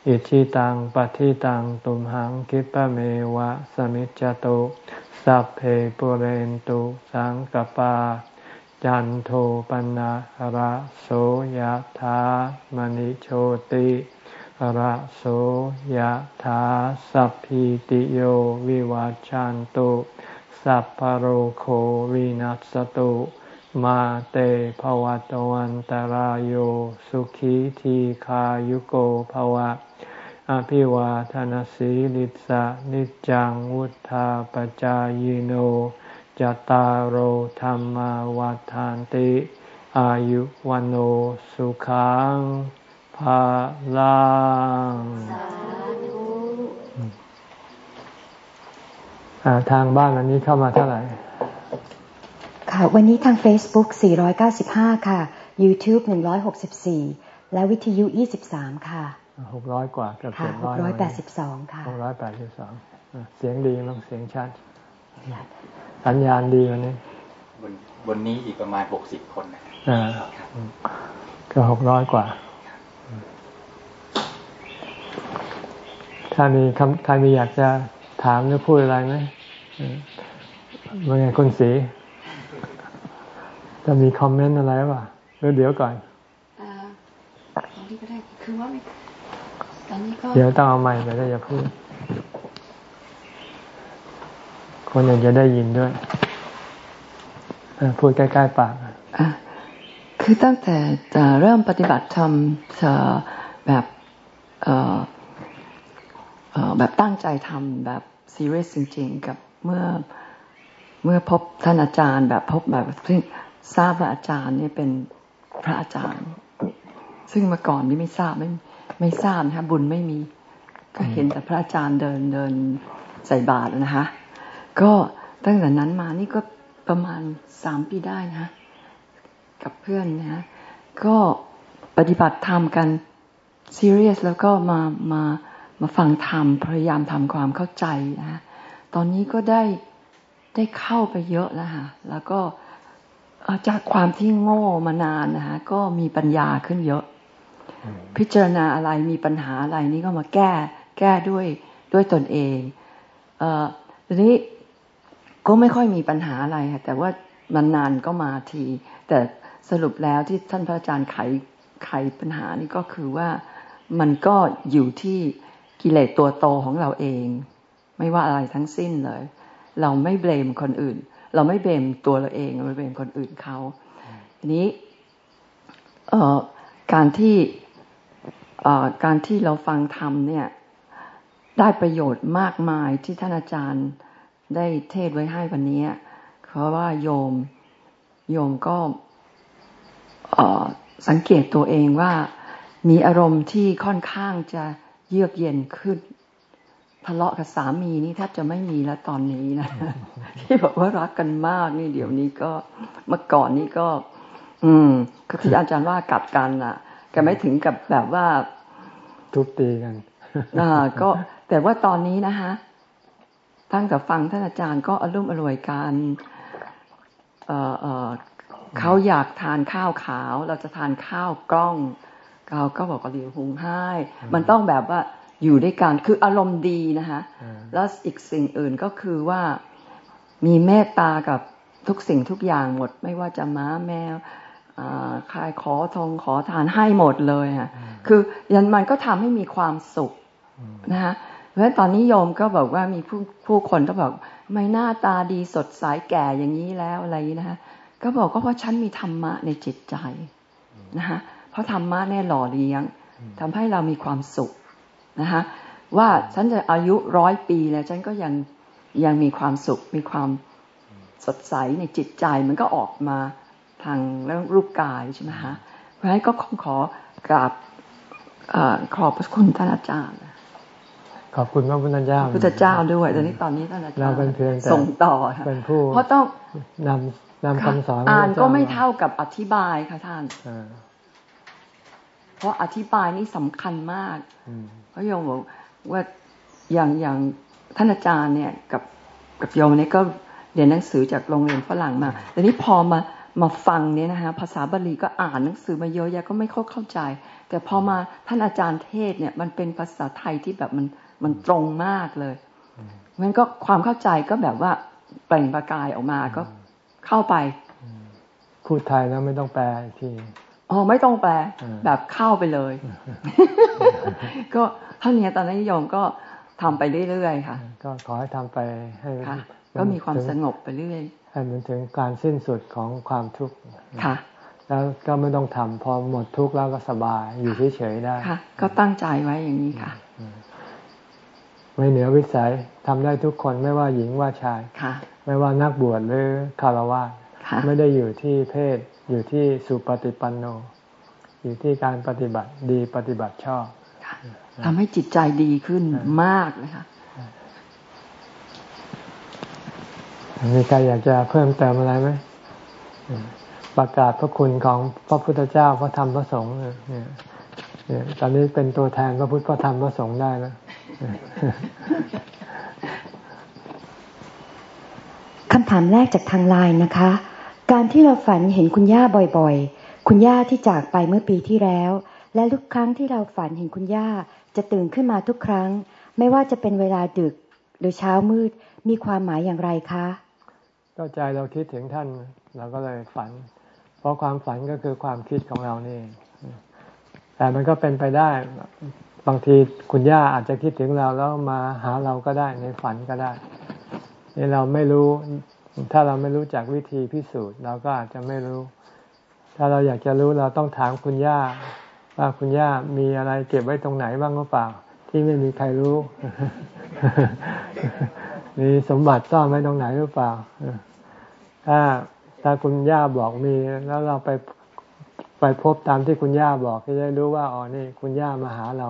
อิชิตังปฏิตังตุมหังคิปะเมวะสมิจจตุ สัพเพปุเรนตุสังกปา จันโทปนะระโสยธามณิโชติระโสยธาสัพพิติโยวิวัจจันตุสัพพโรโควินัสตุมาเตภวตวันตารโยสุขีทีขายุโกภวะ อภิวาทานสีลิสะนิจังวุธาปจายโนจตารโหธรรมวาทานติ อายุวันโอสุขังภาลังทางบ้านวันนี้เข้ามาเท่าไหร่ ค่ะ วันนี้ทาง Facebook 495 ค่ะ YouTube 164 และวิทยุ 23 ค่ะ หกร้อยกว่าเกือบเจ็ดร้อยหกร้อยแปดสิบสองค่ะหกร้อยแปดสิบสองเสียงดีมั้งเสียงชัด สัญญาณดีวันนี้บนบนนี้อีกประมาณหกสิบคนนะอ่าก็หกร้อยกว่า ถ้ามีคำใครมีอยากจะถามหรือพูดอะไรไหมว่าไงคุณสีจะมีคอมเมนต์อะไรป่ะหรือเดี๋ยวก่อนอ่าตรงนี้ก็ได้คือว่า เดี๋ยวต้องเอาใหม่ไปแล้วจะพูด คนอื่นจะได้ยินด้วยพูดใกล้ๆปากคือตั้งแต่เริ่มปฏิบัติธรรมแบบแบบตั้งใจทำแบบซีเรียสจริงๆ กับเมื่อเมื่อพบท่านอาจารย์ แบบพบแบบซึ่งทราบว่าอาจารย์นี่เป็นพระอาจารย์ ซึ่งเมื่อก่อนนี่ไม่ทราบไม่ ไม่ทราบนะคะบุญไม่มี ก็เห็นแต่พระอาจารย์เดินเดินใส่บาตรนะคะก็ตั้งแต่นั้นมานี่ก็ประมาณสามปีได้นะ กับเพื่อนนะก็ปฏิบัติธรรมกันซีเรียสแล้วก็มามามาฟังธรรมพยายามทำความเข้าใจนะตอนนี้ก็ได้ได้เข้าไปเยอะแล้วค่ะแล้วก็จากความที่โง่มานานนะคะก็มีปัญญาขึ้นเยอะ พิจารณาอะไรมีปัญหาอะไรนี่ก็มาแก้ แก้ด้วยด้วยตนเองเอ่อทีนี้ก็ไม่ค่อยมีปัญหาอะไรค่ะแต่ว่านานๆก็มาที แต่สรุปแล้วที่ท่านพระอาจารย์ไขไขปัญหานี่ก็คือว่ามันก็อยู่ที่กิเลสตัวโตของเราเอง ไม่ว่าอะไรทั้งสิ้นเลย เราไม่เบลมคนอื่น เราไม่เบลมตัวเราเองเราไม่เบลมคนอื่นเขาทีนี้การที่ การที่เราฟังธรรมเนี่ยได้ประโยชน์มากมายที่ท่านอาจารย์ได้เทศไว้ให้วันนี้เพราะว่าโยมโยมก็สังเกตตัวเองว่ามีอารมณ์ที่ค่อนข้างจะเยือกเย็นขึ้นทะเลาะกับสามีนี่แทบจะไม่มีแล้วตอนนี้นะ ที่บอกว่ารักกันมากนี่เดี๋ยวนี้ก็เมื่อก่อนนี่ก็ อืมก็คืออาจารย์ว่ากัดกันอะ กไม่ถึงกับแบบว่า ทุบตีกันอ่าก็แต่ว่าตอนนี้นะคะตั้งแต่ฟังท่านอาจารย์ก็อารมณ์อร่วยกันเอ่อเอ่อเขาอยากทานข้าวขาว เราจะทานข้าวกล้องเราก็บอกว่าเดี๋ยวหุงให้มันต้องแบบว่าอยู่ด้วยกันคืออารมณ์ดีนะคะแล้วอีกสิ่งอื่นก็คือว่ามีเมตตากับทุกสิ่งทุกอย่างหมด ไม่ว่าจะม้าแมว ใครขอทองขอทานให้หมดเลยค่ะคือยันมันก็ทำให้มีความสุขนะคะเพราะฉะนั้นตอนนี้โยมก็บอกว่ามีผู้ผู้คนก็บอกไม่หน้าตาดีสดใสแก่อย่างนี้แล้วอะไรนะคะก็บอกก็เพราะฉันมีธรรมะในจิตใจนะคะเพราะธรรมะเนี่ยหล่อเลี้ยงทำให้เรามีความสุขนะคะว่าฉันจะอายุร้อยปีแล้วฉันก็ยังยังมีความสุขมีความสดใสในจิตใจมันก็ออกมา ทางเรื่องรูปกายใช่ไหมคะเพราะฉะนั้นก็ขอขอกราบขอบพระคุณท่านอาจารย์ ขอบคุณพระพุทธเจ้าพุทธเจ้าด้วยตอนนี้ตอนนี้ท่านอาจารย์เราเป็นเพียงส่งต่อเป็นผู้เพราะต้องนำนำคำสอนอ่านก็ไม่เท่ากับอธิบายค่ะท่านเพราะอธิบายนี่สำคัญมากเพราะโยมบอกว่าอย่างอย่างท่านอาจารย์เนี่ยกับกับโยมเนี่ยก็เรียนหนังสือจากโรงเรียนฝรั่งมาแต่นี้พอมา มาฟังเนี่ยนะคะภาษาบาลีก็อ่านหนังสือมาเยอะแยะก็ไม่เข้าเข้าใจ แต่พอมาท่านอาจารย์เทศเนี่ยมันเป็นภาษาไทยที่แบบมันมันตรงมากเลยมันก็ความเข้าใจก็แบบว่าเปล่งประกายออกมาก็เข้าไปพูดไทยแล้วไม่ต้องแปลอีกทีอ๋อไม่ต้องแปลแบบเข้าไปเลย ก็เท่านี้ตอนนี้โยมก็ทำไปเรื่อยๆค่ะ ก็ขอให้ทำไปให้ก็มีความสงบไปเรื่อย ให้มันถึงการสิ้นสุดของความทุกข์ค่ะแล้วก็ไม่ต้องทำพอหมดทุกข์แล้วก็สบายอยู่เฉยๆได้ค่ะ ก็ตั้งใจไว้อย่างนี้ค่ะไม่เหนือวิสัยทำได้ทุกคนไม่ว่าหญิงว่าชายค่ะ ไม่ว่านักบวชหรือคารวะไม่ได้อยู่ที่เพศ อยู่ที่สุปฏิปันโน อยู่ที่การปฏิบัติดีปฏิบัติชอบทำให้จิตใจดีขึ้นมากเลยค่ะ มีใครอยากจะเพิ่มเติมอะไรไหมประกาศพระคุณของพระพุทธเจ้าพระธรรมพระสงฆ์เนี่ยตอนนี้เป็นตัวแทนพระพุทธพระธรรมพระสงฆ์ได้แล้วคำถามแรกจากทางไลน์นะคะ การที่เราฝันเห็นคุณย่าบ่อยๆ คุณย่าที่จากไปเมื่อปีที่แล้ว และทุกครั้งที่เราฝันเห็นคุณย่าจะตื่นขึ้นมาทุกครั้ง ไม่ว่าจะเป็นเวลาดึกหรือเช้ามืดมีความหมายอย่างไรคะ ก็ใจเราคิดถึงท่าน เราก็เลยฝัน เพราะความฝันก็คือความคิดของเรานี่ แต่มันก็เป็นไปได้ บางทีคุณย่าอาจจะคิดถึงเราแล้วมาหาเราก็ได้ในฝันก็ได้นี่เราไม่รู้ ถ้าเราไม่รู้จักวิธีพิสูจน์ เราก็อาจจะไม่รู้ ถ้าเราอยากจะรู้เราต้องถามคุณย่า ว่าคุณย่ามีอะไรเก็บไว้ตรงไหนบ้างหรือเปล่า ที่ไม่มีใครรู้ มีสมบัติซ่อนไว้ตรงไหนหรือเปล่าถ้าถ้าคุณย่าบอกมีแล้วเราไปไปพบตามที่คุณย่าบอกก็จะรู้ว่าอ๋อนี่คุณย่ามาหาเรา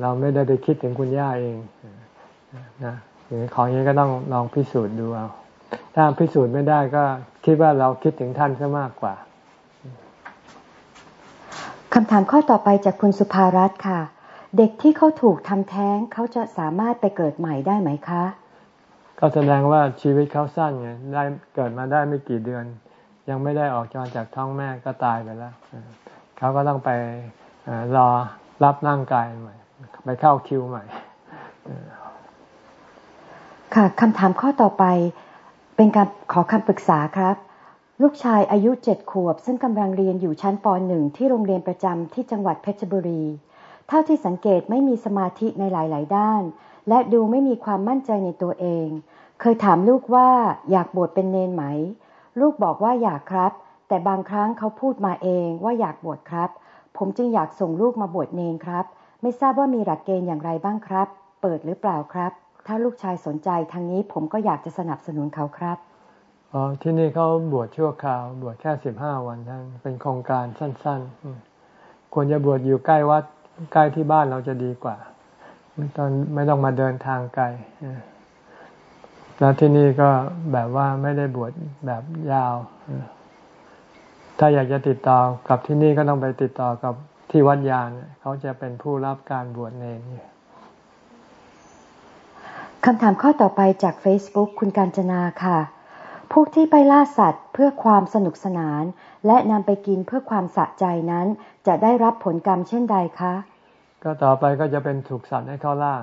เราไม่ได้ไปคิดถึงคุณย่าเองนะของนี้ก็ต้องลองพิสูจน์ดูเอาถ้าพิสูจน์ไม่ได้ก็คิดว่าเราคิดถึงท่านซะมากกว่าคำถามข้อต่อไปจากคุณสุภารัตน์ค่ะ เด็กที่เขาถูกทำแท้งเขาจะสามารถไปเกิดใหม่ได้ไหมคะ ก็แสดงว่าชีวิตเขาสั้นไงได้เกิดมาได้ไม่กี่เดือน ยังไม่ได้ออกจากจากท้องแม่ก็ตายไปแล้วเขาก็ต้องไปรอรับร่างกายใหม่ ไปเข้าคิวใหม่ค่ะคำถามข้อต่อไปเป็นการขอคำปรึกษาครับ ลูกชายอายุเจ็ดขวบ ซึ่งกำลังเรียนอยู่ชั้นปหนึ่งที่โรงเรียนประจำที่จังหวัดเพชรบุรี เท่าที่สังเกตไม่มีสมาธิในหลาย ๆ ด้าน และดูไม่มีความมั่นใจในตัวเอง เคยถามลูกว่าอยากบวชเป็นเนนไหม ลูกบอกว่าอยากครับ แต่บางครั้งเขาพูดมาเองว่าอยากบวชครับ ผมจึงอยากส่งลูกมาบวชเนนครับ ไม่ทราบว่ามีหลักเกณฑ์อย่างไรบ้างครับ เปิดหรือเปล่าครับ ถ้าลูกชายสนใจทางนี้ผมก็อยากจะสนับสนุนเขาครับอ๋อที่นี่เขาบวชชั่วคราว บวชแค่สิบห้าวันท่านเป็นโครงการสั้น ๆ ควรจะบวชอยู่ใกล้วัดใกล้ที่บ้านเราจะดีกว่า ต้องไม่ต้องมาเดินทางไกลแล้วที่นี่ก็แบบว่าไม่ได้บวชแบบยาว ถ้าอยากจะติดต่อกับที่นี่ก็ต้องไปติดต่อกับที่วัดยานเขาจะเป็นผู้รับการบวชเนรคำถามข้อต่อไปจาก Facebook คุณการจนาค่ะ พวกที่ไปล่าสัตว์เพื่อความสนุกสนาน และนำไปกินเพื่อความสะใจนั้น จะได้รับผลกรรมเช่นใดคะ ก็ต่อไปก็จะเป็นถูกสัตว์ให้เขาล่า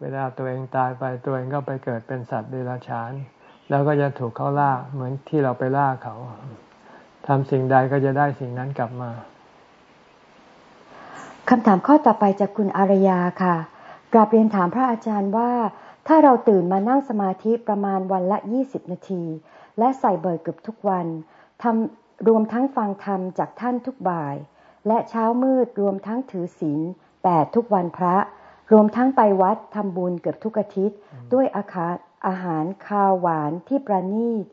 เวลาตัวเองตายไปตัวเองก็ไปเกิดเป็นสัตว์เดรัจฉาน แล้วก็จะถูกเขาล่าเหมือนที่เราไปล่าเขาทำสิ่งใดก็จะได้สิ่งนั้นกลับมาคำถามข้อต่อไปจากคุณอารยาค่ะกราบเรียนถามพระอาจารย์ว่า ถ้าเราตื่นมานั่งสมาธิประมาณวันละ 20 นาที และใส่เบิร์เกือบทุกวันทำรวมทั้งฟังธรรมจากท่านทุกบ่าย และเช้ามืดรวมทั้งถือศีล แปดทุกวันพระ รวมทั้งไปวัดทำบุญเกือบทุกอาทิตย์ ด้วยอาคาอาหารคาวหวานที่ประณีต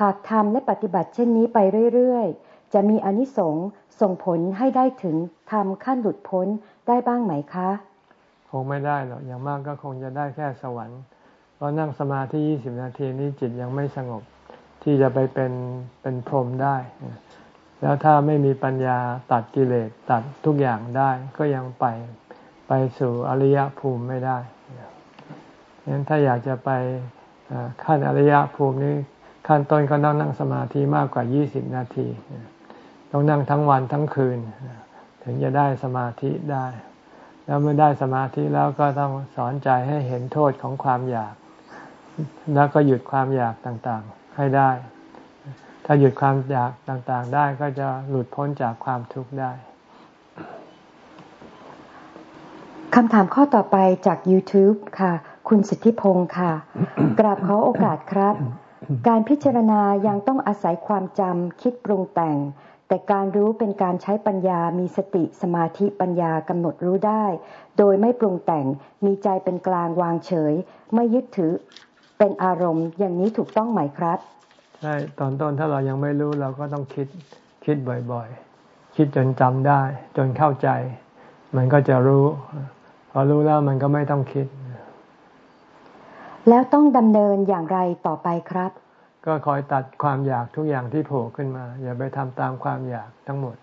หากทำและปฏิบัติเช่นนี้ไปเรื่อยๆ จะมีอนิสงส์ส่งผลให้ได้ถึงทำขั้นหลุดพ้นได้บ้างไหมคะ คงไม่ได้หรอกอย่างมากก็คงจะได้แค่สวรรค์เพราะนั่งสมาธิยี่สิบนาทีนี้จิตยังไม่สงบที่จะไปเป็นเป็นพรหมได้ แล้วถ้าไม่มีปัญญาตัดกิเลสตัดทุกอย่างได้ก็ยังไปไปสู่อริยภูมิไม่ได้ฉะนั้นถ้าอยากจะไปขั้นอริยภูมินี้ขั้นต้นก็ต้องนั่งสมาธิมากกว่ายี่สิบนาที ต้องนั่งทั้งวันทั้งคืน ถึงจะได้สมาธิได้ แล้วเมื่อได้สมาธิแล้วก็ต้องสอนใจให้เห็นโทษของความอยาก แล้วก็หยุดความอยากต่างๆให้ได้ ถ้าหยุดความอยากต่างๆ ได้ก็จะหลุดพ้นจากความทุกข์ได้คำถามข้อต่อไปจาก YouTube ค่ะ คุณสิทธิพงศ์ค่ะ กราบขอโอกาสครับ การพิจารณายังต้องอาศัยความจำคิดปรุงแต่ง แต่การรู้เป็นการใช้ปัญญามีสติสมาธิปัญญากำหนดรู้ได้ โดยไม่ปรุงแต่งมีใจเป็นกลางวางเฉย ไม่ยึดถือเป็นอารมณ์อย่างนี้ถูกต้องไหมครับ ใช่ตอนต้นถ้าเรายังไม่รู้เราก็ต้องคิดคิดบ่อยๆ คิดจนจำได้ จนเข้าใจ มันก็จะรู้ พอรู้แล้วมันก็ไม่ต้องคิด แล้วต้องดำเนินอย่างไรต่อไปครับ ก็คอยตัดความอยากทุกอย่างที่โผล่ขึ้นมา อย่าไปทำตามความอยากทั้งหมด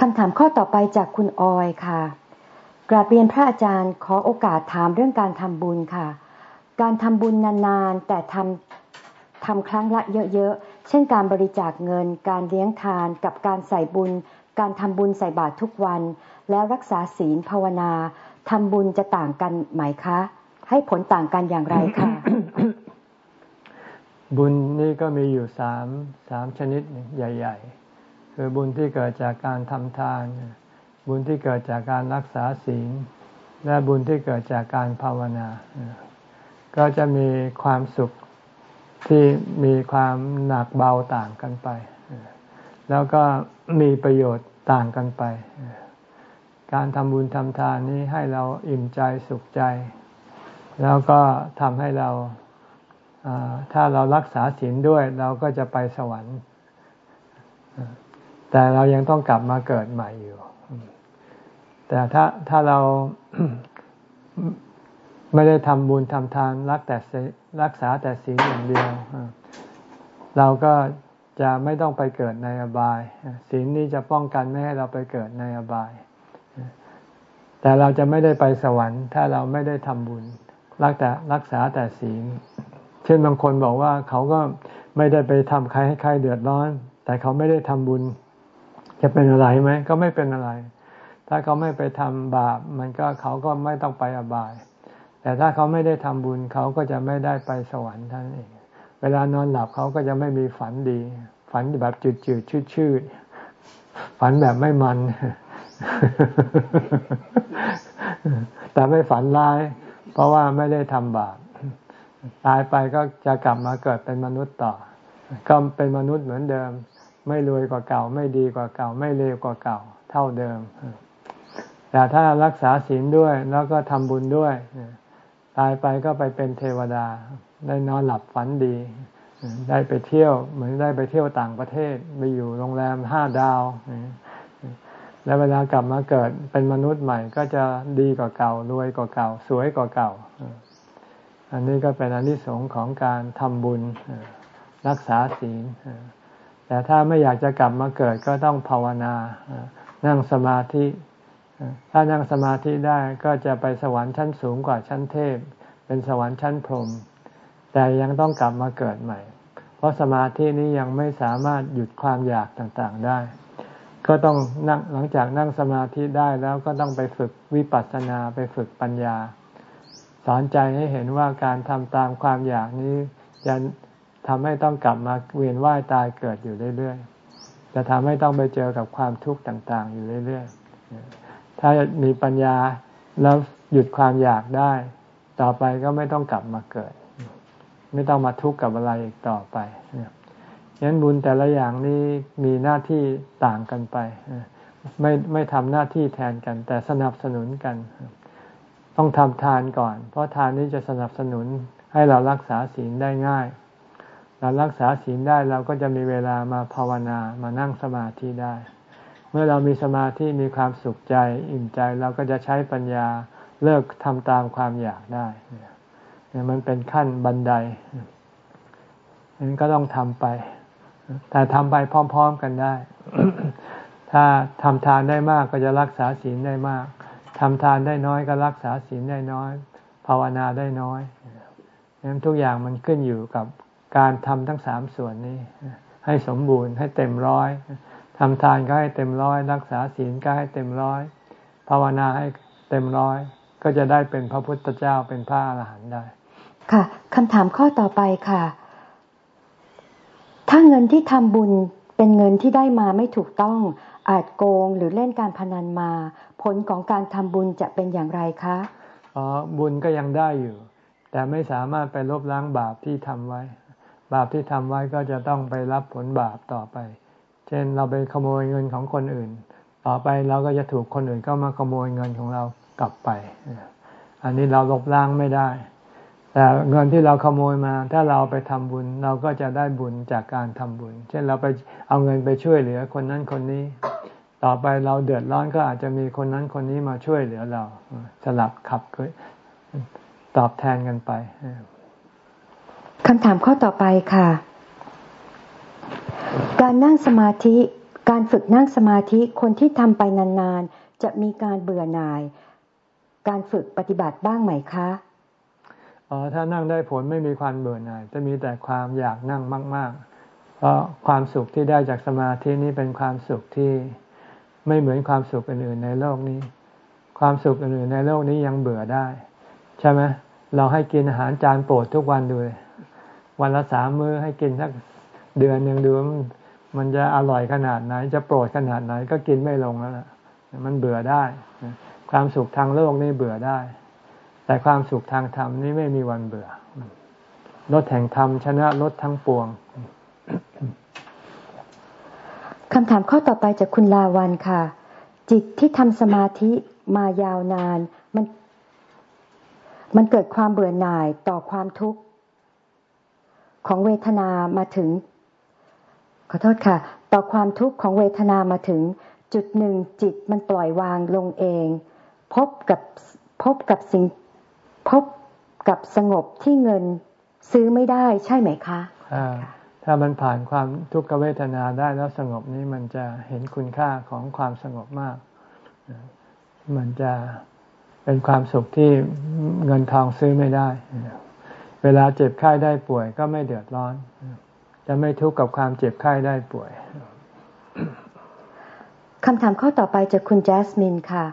คำถามข้อต่อไปจากคุณออยค่ะ กราบเรียนพระอาจารย์ขอโอกาสถามเรื่องการทำบุญค่ะ การทำบุญนานๆ แต่ทำทำครั้งละเยอะๆ เช่นการบริจาคเงิน การเลี้ยงทาน กับการใส่บุญ การทำบุญใส่บาตรทุกวัน แล้วรักษาศีลภาวนาทำบุญจะต่างกันไหมคะ ให้ผลต่างกันอย่างไรคะบุญนี่ก็มีอยู่สามสามชนิดใหญ่ ๆ คือบุญที่เกิดจากการทำทาน บุญที่เกิดจากการรักษาศีล และบุญที่เกิดจากการภาวนา ก็จะมีความสุขที่มีความหนักเบาต่างกันไป แล้วก็มีประโยชน์ต่างกันไป การทำบุญทำทานนี้ให้เราอิ่มใจสุขใจ แล้วก็ทำให้เราถ้าเรารักษาศีลด้วยเราก็จะไปสวรรค์ แต่เรายังต้องกลับมาเกิดใหม่อยู่ แต่ถ้าถ้าเรา ไม่ได้ทำบุญทำทานรักแต่รักษาแต่ศีลอย่างเดียว เราก็จะไม่ต้องไปเกิดในอบาย ศีลนี้จะป้องกันไม่ให้เราไปเกิดในอบาย แต่เราจะไม่ได้ไปสวรรค์ถ้าเราไม่ได้ทำบุญ รักแต่รักษาแต่ศีล เช่นบางคนบอกว่าเขาก็ไม่ได้ไปทำใครให้ใครเดือดร้อน แต่เขาไม่ได้ทำบุญ จะเป็นอะไรไหมก็ไม่เป็นอะไร ถ้าเขาไม่ไปทำบาป มันก็เขาก็ไม่ต้องไปอบาย แต่ถ้าเขาไม่ได้ทำบุญเขาก็จะไม่ได้ไปสวรรค์ท่านเอง เวลานอนหลับเขาก็จะไม่มีฝันดี ฝันแบบจืดจืดชืดชืดฝันแบบไม่มัน แต่ไม่ฝันร้าย เพราะว่าไม่ได้ทำบาปตายไปก็จะกลับมาเกิดเป็นมนุษย์ต่อ ก็เป็นมนุษย์เหมือนเดิม ไม่รวยกว่าเก่า ไม่ดีกว่าเก่า ไม่เลวกว่าเก่า เท่าเดิมแต่ถ้ารักษาศีลด้วยแล้วก็ทำบุญด้วย ตายไปก็ไปเป็นเทวดา ได้นอนหลับฝันดี ได้ไปเที่ยวเหมือนได้ไปเที่ยวต่างประเทศ ไปอยู่โรงแรมห้าดาว แล้วเวลากลับมาเกิดเป็นมนุษย์ใหม่ ก็จะดีกว่าเก่ารวยกว่าเก่า สวยกว่าเก่า อันนี้ก็เป็นอนิสงส์ของการทำบุญรักษาศีลแต่ถ้าไม่อยากจะกลับมาเกิดก็ต้องภาวนา นั่งสมาธิ ถ้านั่งสมาธิได้ก็จะไปสวรรค์ชั้นสูงกว่าชั้นเทพ เป็นสวรรค์ชั้นพรหมแต่ยังต้องกลับมาเกิดใหม่ เพราะสมาธินี้ยังไม่สามารถหยุดความอยากต่างๆได้ ก็ต้องนั่งหลังจากนั่งสมาธิได้แล้วก็ต้องไปฝึกวิปัสสนาไปฝึกปัญญา สอนใจให้เห็นว่าการทำตามความอยากนี้จะทำให้ต้องกลับมาเวียนว่ายตายเกิดอยู่เรื่อยๆ จะทำให้ต้องไปเจอกับความทุกข์ต่างๆ อยู่เรื่อยๆ ถ้ามีปัญญาแล้วหยุดความอยากได้ ต่อไปก็ไม่ต้องกลับมาเกิด ไม่ต้องมาทุกข์กับอะไรอีกต่อไปฉะนั้นบุญแต่ละอย่างนี้มีหน้าที่ต่างกันไป ไม่ไม่ทำหน้าที่แทนกัน แต่สนับสนุนกัน ต้องทำทานก่อน เพราะทานนี้จะสนับสนุนให้เรารักษาศีลได้ง่าย เรารักษาศีลได้เราก็จะมีเวลามาภาวนามานั่งสมาธิได้ เมื่อเรามีสมาธิมีความสุขใจอิ่มใจเราก็จะใช้ปัญญาเลิกทำตามความอยากได้มันเป็นขั้นบันไดนั้นก็ต้องทำไป แต่ทำไปพร้อม ๆกันได้ ถ้าทำทานได้มากก็จะรักษาศีลได้มากทำทานได้น้อยก็รักษาศีลได้น้อย ภาวนาได้น้อยนั้นทุกอย่างมันขึ้นอยู่กับการทำทั้งสามส่วนนี้ ให้สมบูรณ์ให้เต็มร้อย ทำทานก็ให้เต็มร้อย รักษาศีลก็ให้เต็มร้อย ภาวนาให้เต็มร้อย ก็จะได้เป็นพระพุทธเจ้าเป็นพระอรหันต์ได้ ค่ะคำถามข้อต่อไปค่ะ ถ้าเงินที่ทำบุญเป็นเงินที่ได้มาไม่ถูกต้องอาจโกงหรือเล่นการพนันมา ผลของการทำบุญจะเป็นอย่างไรคะอ๋อบุญก็ยังได้อยู่ แต่ไม่สามารถไปลบล้างบาปที่ทำไว้ บาปที่ทำไว้ก็จะต้องไปรับผลบาปต่อไป เช่นเราไปขโมยเงินของคนอื่น ต่อไปเราก็จะถูกคนอื่นก็มาขโมยเงินของเรากลับไป อันนี้เราลบล้างไม่ได้ แต่เงินที่เราขโมยมา ถ้าเราไปทำบุญ เราก็จะได้บุญจากการทำบุญ เช่นเราไปเอาเงินไปช่วยเหลือคนนั้นคนนี้ ต่อไปเราเดือดร้อนก็อาจจะมีคนนั้นคนนี้มาช่วยเหลือเราสลับขับเกิดตอบแทนกันไปคำถามข้อต่อไปค่ะ การนั่งสมาธิ การฝึกนั่งสมาธิคนที่ทำไปนานๆ จะมีการเบื่อหน่าย การฝึกปฏิบัติบ้างไหมคะอ๋อถ้านั่งได้ผลไม่มีความเบื่อหน่าย จะมีแต่ความอยากนั่งมาก ๆ เพราะความสุขที่ได้จากสมาธินี้เป็นความสุขที่ไม่เหมือนความสุขอื่นๆในโลกนี้ ความสุขอื่นๆในโลกนี้ยังเบื่อได้ ใช่ไหมเราให้กินอาหารจานโปรดทุกวันดูวันละสามมื้อให้กินสัก เดือนหนึ่งดูมันจะอร่อยขนาดไหน จะโปรดขนาดไหนก็กินไม่ลงแล้วล่ะ มันเบื่อได้ ความสุขทางโลกนี่เบื่อได้ แต่ความสุขทางธรรมนี้ไม่มีวันเบื่อรถแห่งธรรมชนะรถทั้งปวงคำถามข้อต่อไปจากคุณลาวันค่ะ จิตที่ทำสมาธิมายาวนาน มัน มันเกิดความเบื่อหน่ายต่อความทุกข์ของเวทนามาถึง ขอโทษค่ะ ต่อความทุกข์ของเวทนามาถึง จุดหนึ่งจิตมันปล่อยวางลงเอง พบกับพบกับสิ่งพบกับสงบที่เงินซื้อไม่ได้ใช่ไหมคะถ้ามันผ่านความทุกขเวทนาได้แล้วสงบนี้มันจะเห็นคุณค่าของความสงบมาก มันจะเป็นความสุขที่เงินทองซื้อไม่ได้ เวลาเจ็บไข้ได้ป่วยก็ไม่เดือดร้อน จะไม่ทุกข์กับความเจ็บไข้ได้ป่วยคำถามข้อต่อไปจากคุณแจสมินค่ะ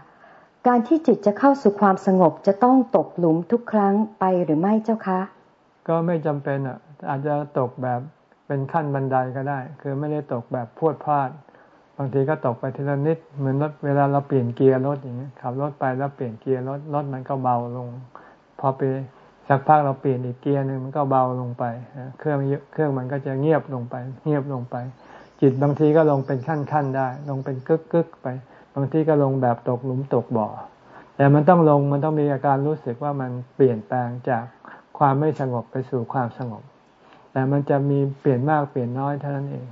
การที่จิตจะเข้าสู่ความสงบจะต้องตกหลุมทุกครั้งไปหรือไม่เจ้าคะ ก็ไม่จำเป็นอะ อาจจะตกแบบเป็นขั้นบันไดก็ได้ คือไม่ได้ตกแบบพวดพลาด บางทีก็ตกไปทีละนิด เหมือนรถเวลาเราเปลี่ยนเกียร์รถอย่างเงี้ยขับรถไปแล้วเปลี่ยนเกียร์รถรถมันก็เบาลง พอไป สักพักเราเปลี่ยนอีกเกียร์หนึ่งมันก็เบาลงไป เครื่องเครื่องมันก็จะเงียบลงไป เงียบลงไป จิตบางทีก็ลงเป็นขั้นขั้นได้ ลงเป็นกึกกึกไป บางทีก็ลงแบบตกหลุมตกบ่อ แต่มันต้องลงมันต้องมีอาการรู้สึกว่ามันเปลี่ยนแปลงจากความไม่สงบไปสู่ความสงบ แต่มันจะมีเปลี่ยนมากเปลี่ยนน้อยเท่านั้นเอง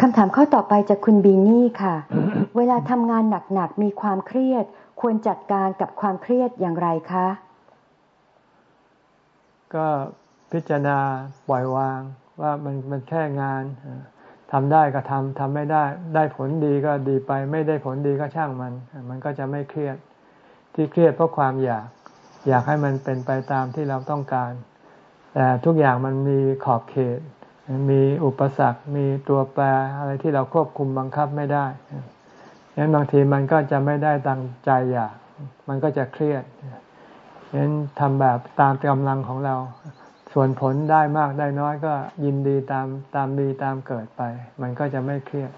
คำถามข้อต่อไปจากคุณบีนี่ค่ะ เวลาทำงานหนักๆมีความเครียด ควรจัดการกับความเครียดอย่างไรคะ ก็พิจารณาปล่อยวางว่ามันมันแค่งานทำได้ก็ทำทำไม่ได้ได้ผลดีก็ดีไป ไม่ได้ผลดีก็ช่างมัน มันก็จะไม่เครียดที่เครียดเพราะความอยาก อยากให้มันเป็นไปตามที่เราต้องการแต่ทุกอย่างมันมีขอบเขต มีอุปสรรค มีตัวแปรอะไรที่เราควบคุมบังคับไม่ได้ฉะนั้นบางทีมันก็จะไม่ได้ตังใจอยาก มันก็จะเครียด ฉะนั้นทำแบบตามกำลังของเรา ส่วนผลได้มากได้น้อยก็ยินดีตามตามดีตามเกิดไป มันก็จะไม่เครียด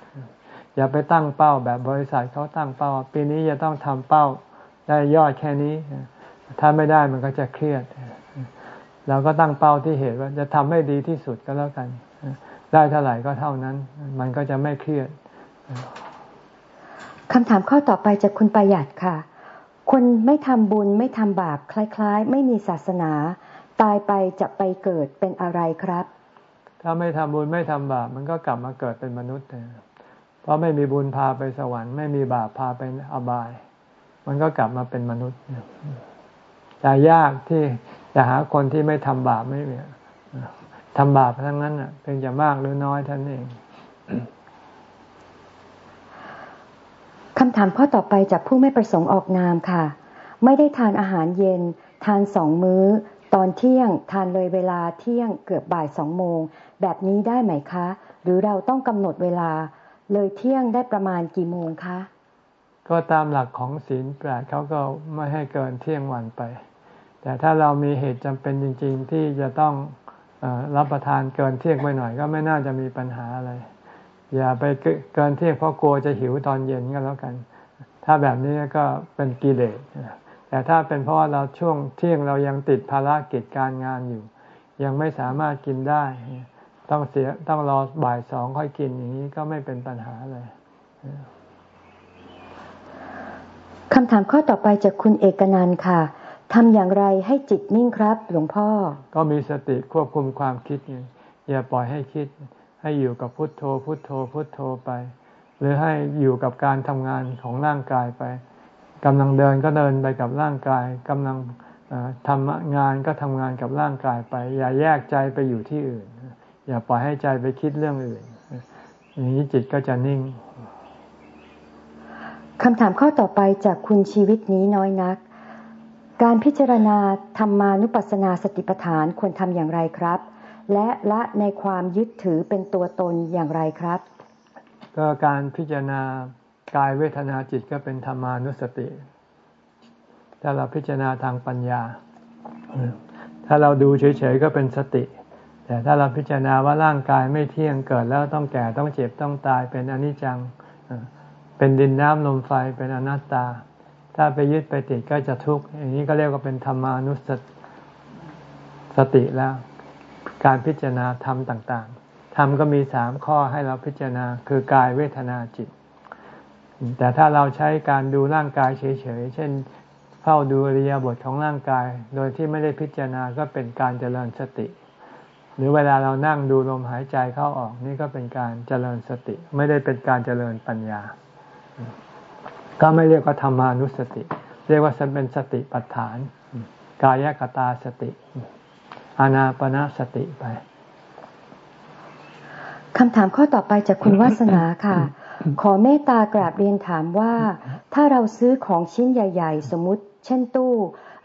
อย่าไปตั้งเป้าแบบบริษัทเขาตั้งเป้า ปีนี้จะต้องทำเป้าได้ยอดแค่นี้ ถ้าไม่ได้มันก็จะเครียด เราก็ตั้งเป้าที่เหตุว่าจะทำให้ดีที่สุดก็แล้วกัน ได้เท่าไหร่ก็เท่านั้น มันก็จะไม่เครียดคำถามข้อต่อไปจากคุณประหยัดค่ะ คนไม่ทำบุญไม่ทำบาปคล้าย ๆ ไม่มีศาสนา ตายไปจะไปเกิดเป็นอะไรครับ ถ้าไม่ทำบุญไม่ทำบาปมันก็กลับมาเกิดเป็นมนุษย์เพราะไม่มีบุญพาไปสวรรค์ ไม่มีบาปพาไปอบาย มันก็กลับมาเป็นมนุษย์แต่ยากที่จะหาคนที่ไม่ทำบาปไม่เนี่ยทำบาปทั้งนั้นอะเพียงจะมากหรือน้อยท่านเอง คำถามข้อต่อไปจากผู้ไม่ประสงค์ออกนามค่ะ ไม่ได้ทานอาหารเย็น ทานสองมื้อ ตอนเที่ยง ทานเลยเวลาเที่ยงเกือบบ่ายสองโมง แบบนี้ได้ไหมคะ หรือเราต้องกำหนดเวลา เลยเที่ยงได้ประมาณกี่โมงคะ ก็ตามหลักของศีลแปดเขาก็ไม่ให้เกินเที่ยงวันไป แต่ถ้าเรามีเหตุจำเป็นจริง ๆ ที่จะต้องอรับประทานเกินเที่ยงไปหน่อย ก็ไม่น่าจะมีปัญหาอะไร อย่าไปเกินเที่ยงเพราะกลัวจะหิวตอนเย็นก็แล้วกัน ถ้าแบบนี้ก็เป็นกิเลสแต่ถ้าเป็นเพราะว่าเราช่วงเที่ยงเรายังติดภารกิจการงานอยู่ ยังไม่สามารถกินได้ ต้องเสียต้องรอบ่ายสองค่อยกินอย่างนี้ก็ไม่เป็นปัญหาเลยคำถามข้อต่อไปจากคุณเอกนันค่ะทำอย่างไรให้จิตนิ่งครับ หลวงพ่อ ก็มีสติควบคุมความคิดอย่าปล่อยให้คิด ให้อยู่กับพุทโธ พุทโธ พุทโธไป หรือให้อยู่กับการทำงานของร่างกายไปกำลังเดินก็เดินไปกับร่างกายกำลังทำงานก็ทำงานกับร่างกายไป อย่าแยกใจไปอยู่ที่อื่น อย่าปล่อยให้ใจไปคิดเรื่องอื่น อย่างนี้จิตก็จะนิ่งคำถามข้อต่อไปจากคุณชีวิตนี้น้อยนัก การพิจารณาธรรมานุปัสสนาสติปัฏฐานควรทำอย่างไรครับ และละในความยึดถือเป็นตัวตนอย่างไรครับ ก็การพิจารณากายเวทนาจิตก็เป็นธรรมานุสติถ้าเราพิจารณาทางปัญญา ถ้าเราดูเฉยๆก็เป็นสติ แต่ถ้าเราพิจารณาว่าร่างกายไม่เที่ยงเกิดแล้วต้องแก่ต้องเจ็บต้องตายเป็นอนิจจัง เป็นดินน้ำลมไฟเป็นอนัตตา ถ้าไปยึดไปติดก็จะทุกข์อย่างนี้ก็เรียกว่าเป็นธรรมานุสติสติแล้ว การพิจารณาธรรมต่างๆ ธรรมก็มีสามข้อให้เราพิจารณาคือกายเวทนาจิต แต่ถ้าเราใช้การดูร่างกายเฉยๆ เช่น เฝ้าดูอริยบทของร่างกาย โดยที่ไม่ได้พิจารณาก็เป็นการเจริญสติ หรือเวลาเรานั่งดูลมหายใจเข้าออกนี่ก็เป็นการเจริญสติ ไม่ได้เป็นการเจริญปัญญา ก็ไม่เรียกว่าธรรมานุสติ เรียกว่าเป็นสติปัฏฐาน กายกตาสติ อานาปนาสติไปคำถามข้อต่อไปจากคุณวาสนาค่ะ ขอเมตตากราบเรียนถามว่า ถ้าเราซื้อของชิ้นใหญ่ ๆ สมมติ เช่นตู้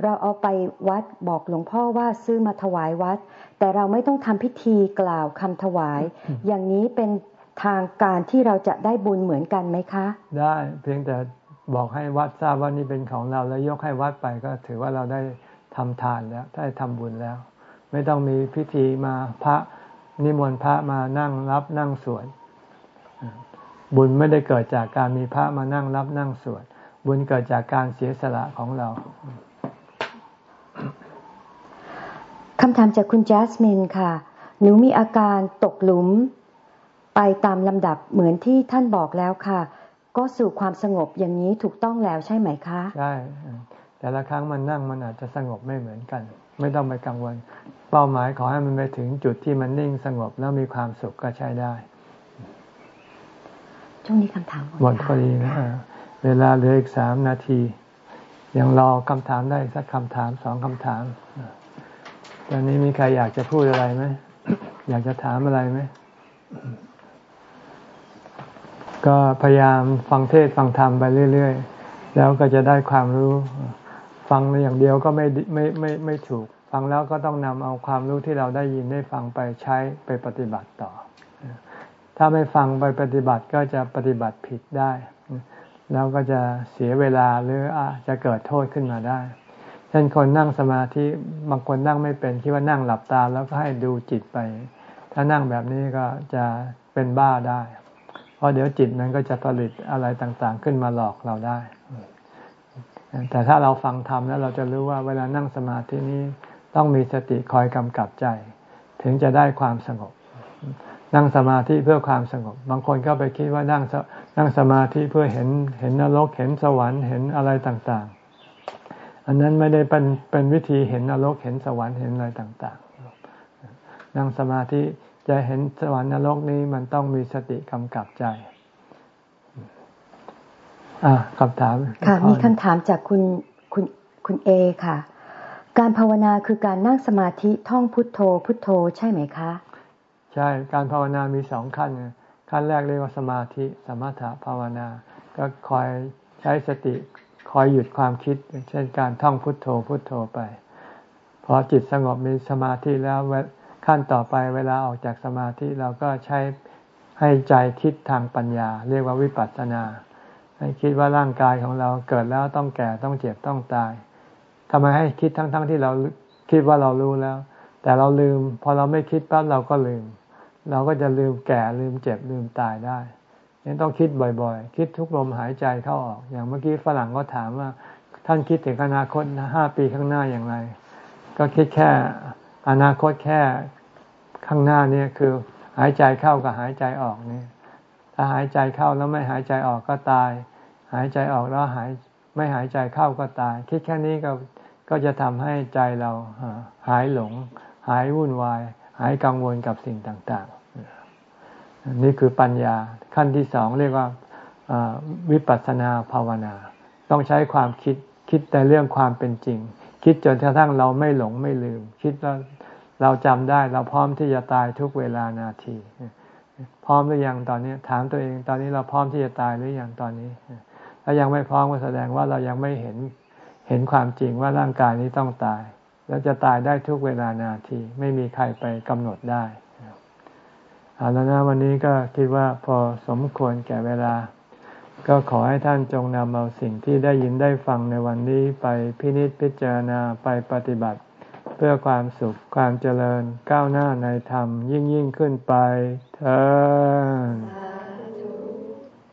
เราเอาไปวัดบอกหลวงพ่อว่าซื้อมาถวายวัด แต่เราไม่ต้องทำพิธีกล่าวคำถวาย อย่างนี้เป็นทางการที่เราจะได้บุญเหมือนกันไหมคะ ได้เพียงแต่บอกให้วัดทราบว่านี่เป็นของเราแล้วยกให้วัดไปก็ถือว่าเราได้ทำทานแล้วได้ทำบุญแล้ว ไม่ต้องมีพิธีมาพระนิมนต์พระมานั่งรับนั่งสวดบุญไม่ได้เกิดจากการมีพระมานั่งรับนั่งสวดบุญเกิดจากการเสียสละของเราคำถามจากคุณแจสมินค่ะ หนูมีอาการตกหลุม ไปตามลำดับเหมือนที่ท่านบอกแล้วค่ะ ก็สู่ความสงบอย่างนี้ถูกต้องแล้วใช่ไหมคะ ใช่ แต่ละครั้งมันนั่งมันอาจจะสงบไม่เหมือนกัน ไม่ต้องไปกังวล เป้าหมายขอให้มันไปถึงจุดที่มันนิ่งสงบแล้วมีความสุขก็ใช้ได้ ช่วงนี้คำถามหมดพอดีนะเวลาเหลืออีกสามนาที ยังรอคำถามได้สักคำถามสองคำถามตอนนี้มีใครอยากจะพูดอะไรไหมอยากจะถามอะไรไหมก็พยายามฟังเทศฟังธรรมไปเรื่อย ๆ แล้วก็จะได้ความรู้ ฟังอย่างเดียวก็ไม่ไม่ไม่ไม่ถูก ฟังแล้วก็ต้องนำเอาความรู้ที่เราได้ยินได้ฟังไปใช้ไปปฏิบัติต่อ ถ้าไม่ฟังไปปฏิบัติก็จะปฏิบัติผิดได้ แล้วก็จะเสียเวลาหรืออาจจะเกิดโทษขึ้นมาได้ เช่นคนนั่งสมาธิบางคนนั่งไม่เป็นคิดว่านั่งหลับตาแล้วก็ให้ดูจิตไป ถ้านั่งแบบนี้ก็จะเป็นบ้าได้ เพราะเดี๋ยวจิตมันก็จะผลิตอะไรต่างๆ ขึ้นมาหลอกเราได้ แต่ถ้าเราฟังธรรมแล้วเราจะรู้ว่าเวลานั่งสมาธินี้ ต้องมีสติคอยกำกับใจ ถึงจะได้ความสงบ นั่งสมาธิเพื่อความสงบ บางคนก็ไปคิดว่านั่งนั่งสมาธิเพื่อเห็นเห็นนรกเห็นสวรรค์เห็นอะไรต่างๆ อันนั้นไม่ได้เป็นเป็นวิธีเห็นนรกเห็นสวรรค์เห็นอะไรต่างๆ นั่งสมาธิจะเห็นสวรรค์นรกนี้มันต้องมีสติกำกับใจอ่าคำถาม ค่ะ มีคำถามจากคุณคุณคุณเอค่ะ การภาวนาคือการนั่งสมาธิท่องพุทโธ พุทโธใช่ไหมคะ ใช่การภาวนามีสองขั้น ขั้นแรกเรียกว่าสมาธิ สมถะภาวนา ก็คอยใช้สติคอยหยุดความคิด เช่นการท่องพุทโธพุทโธไป พอจิตสงบมีสมาธิแล้วขั้นต่อไปเวลาออกจากสมาธิเราก็ใช้ให้ใจคิดทางปัญญา เรียกว่าวิปัสสนา ให้คิดว่าร่างกายของเราเกิดแล้วต้องแก่ต้องเจ็บต้องตาย ทำไมให้คิดทั้งๆทที่เราคิดว่าเรารู้แล้ว แต่เราลืม พอเราไม่คิดปั๊บเราก็ลืม เราก็จะลืมแก่ลืมเจ็บลืมตายได้ยังต้องคิดบ่อยๆ คิดทุกลมหายใจเข้าออก อย่างเมื่อกี้ฝรั่งก็ถามว่า ท่านคิดถึงอนาคตห้าปีข้างหน้าอย่างไร ก็คิดแค่อนาคตแค่ข้างหน้านี่คือหายใจเข้ากับหายใจออกนี่ถ้าหายใจเข้าแล้วไม่หายใจออกก็ตาย หายใจออกแล้วหายไม่หายใจเข้าก็ตาย คิดแค่นี้ก็ ก็จะทำให้ใจเราหายหลง หายวุ่นวาย หายกังวลกับสิ่งต่างๆ นี่คือปัญญาขั้นที่สองเรียกว่าวิปัสสนาภาวนา ต้องใช้ความคิดคิดแต่เรื่องความเป็นจริง คิดจนกระทั่งเราไม่หลงไม่ลืม คิดว่าเราจำได้เราพร้อมที่จะตายทุกเวลานาที พร้อมหรือยังตอนนี้ ถามตัวเองตอนนี้เราพร้อมที่จะตายหรือยังตอนนี้ ถ้ายังไม่พร้อมก็แสดงว่าเรายังไม่เห็น เห็นความจริงว่าร่างกายนี้ต้องตาย แล้วจะตายได้ทุกเวลานาที ไม่มีใครไปกำหนดได้เอาแล้วนะวันนี้ก็คิดว่าพอสมควรแก่เวลา ก็ขอให้ท่านจงนำเอาสิ่งที่ได้ยินได้ฟังในวันนี้ไปพินิจพิจารณาไปปฏิบัติ เพื่อความสุขความเจริญก้าวหน้าในธรรมยิ่งยิ่งขึ้นไปเธอ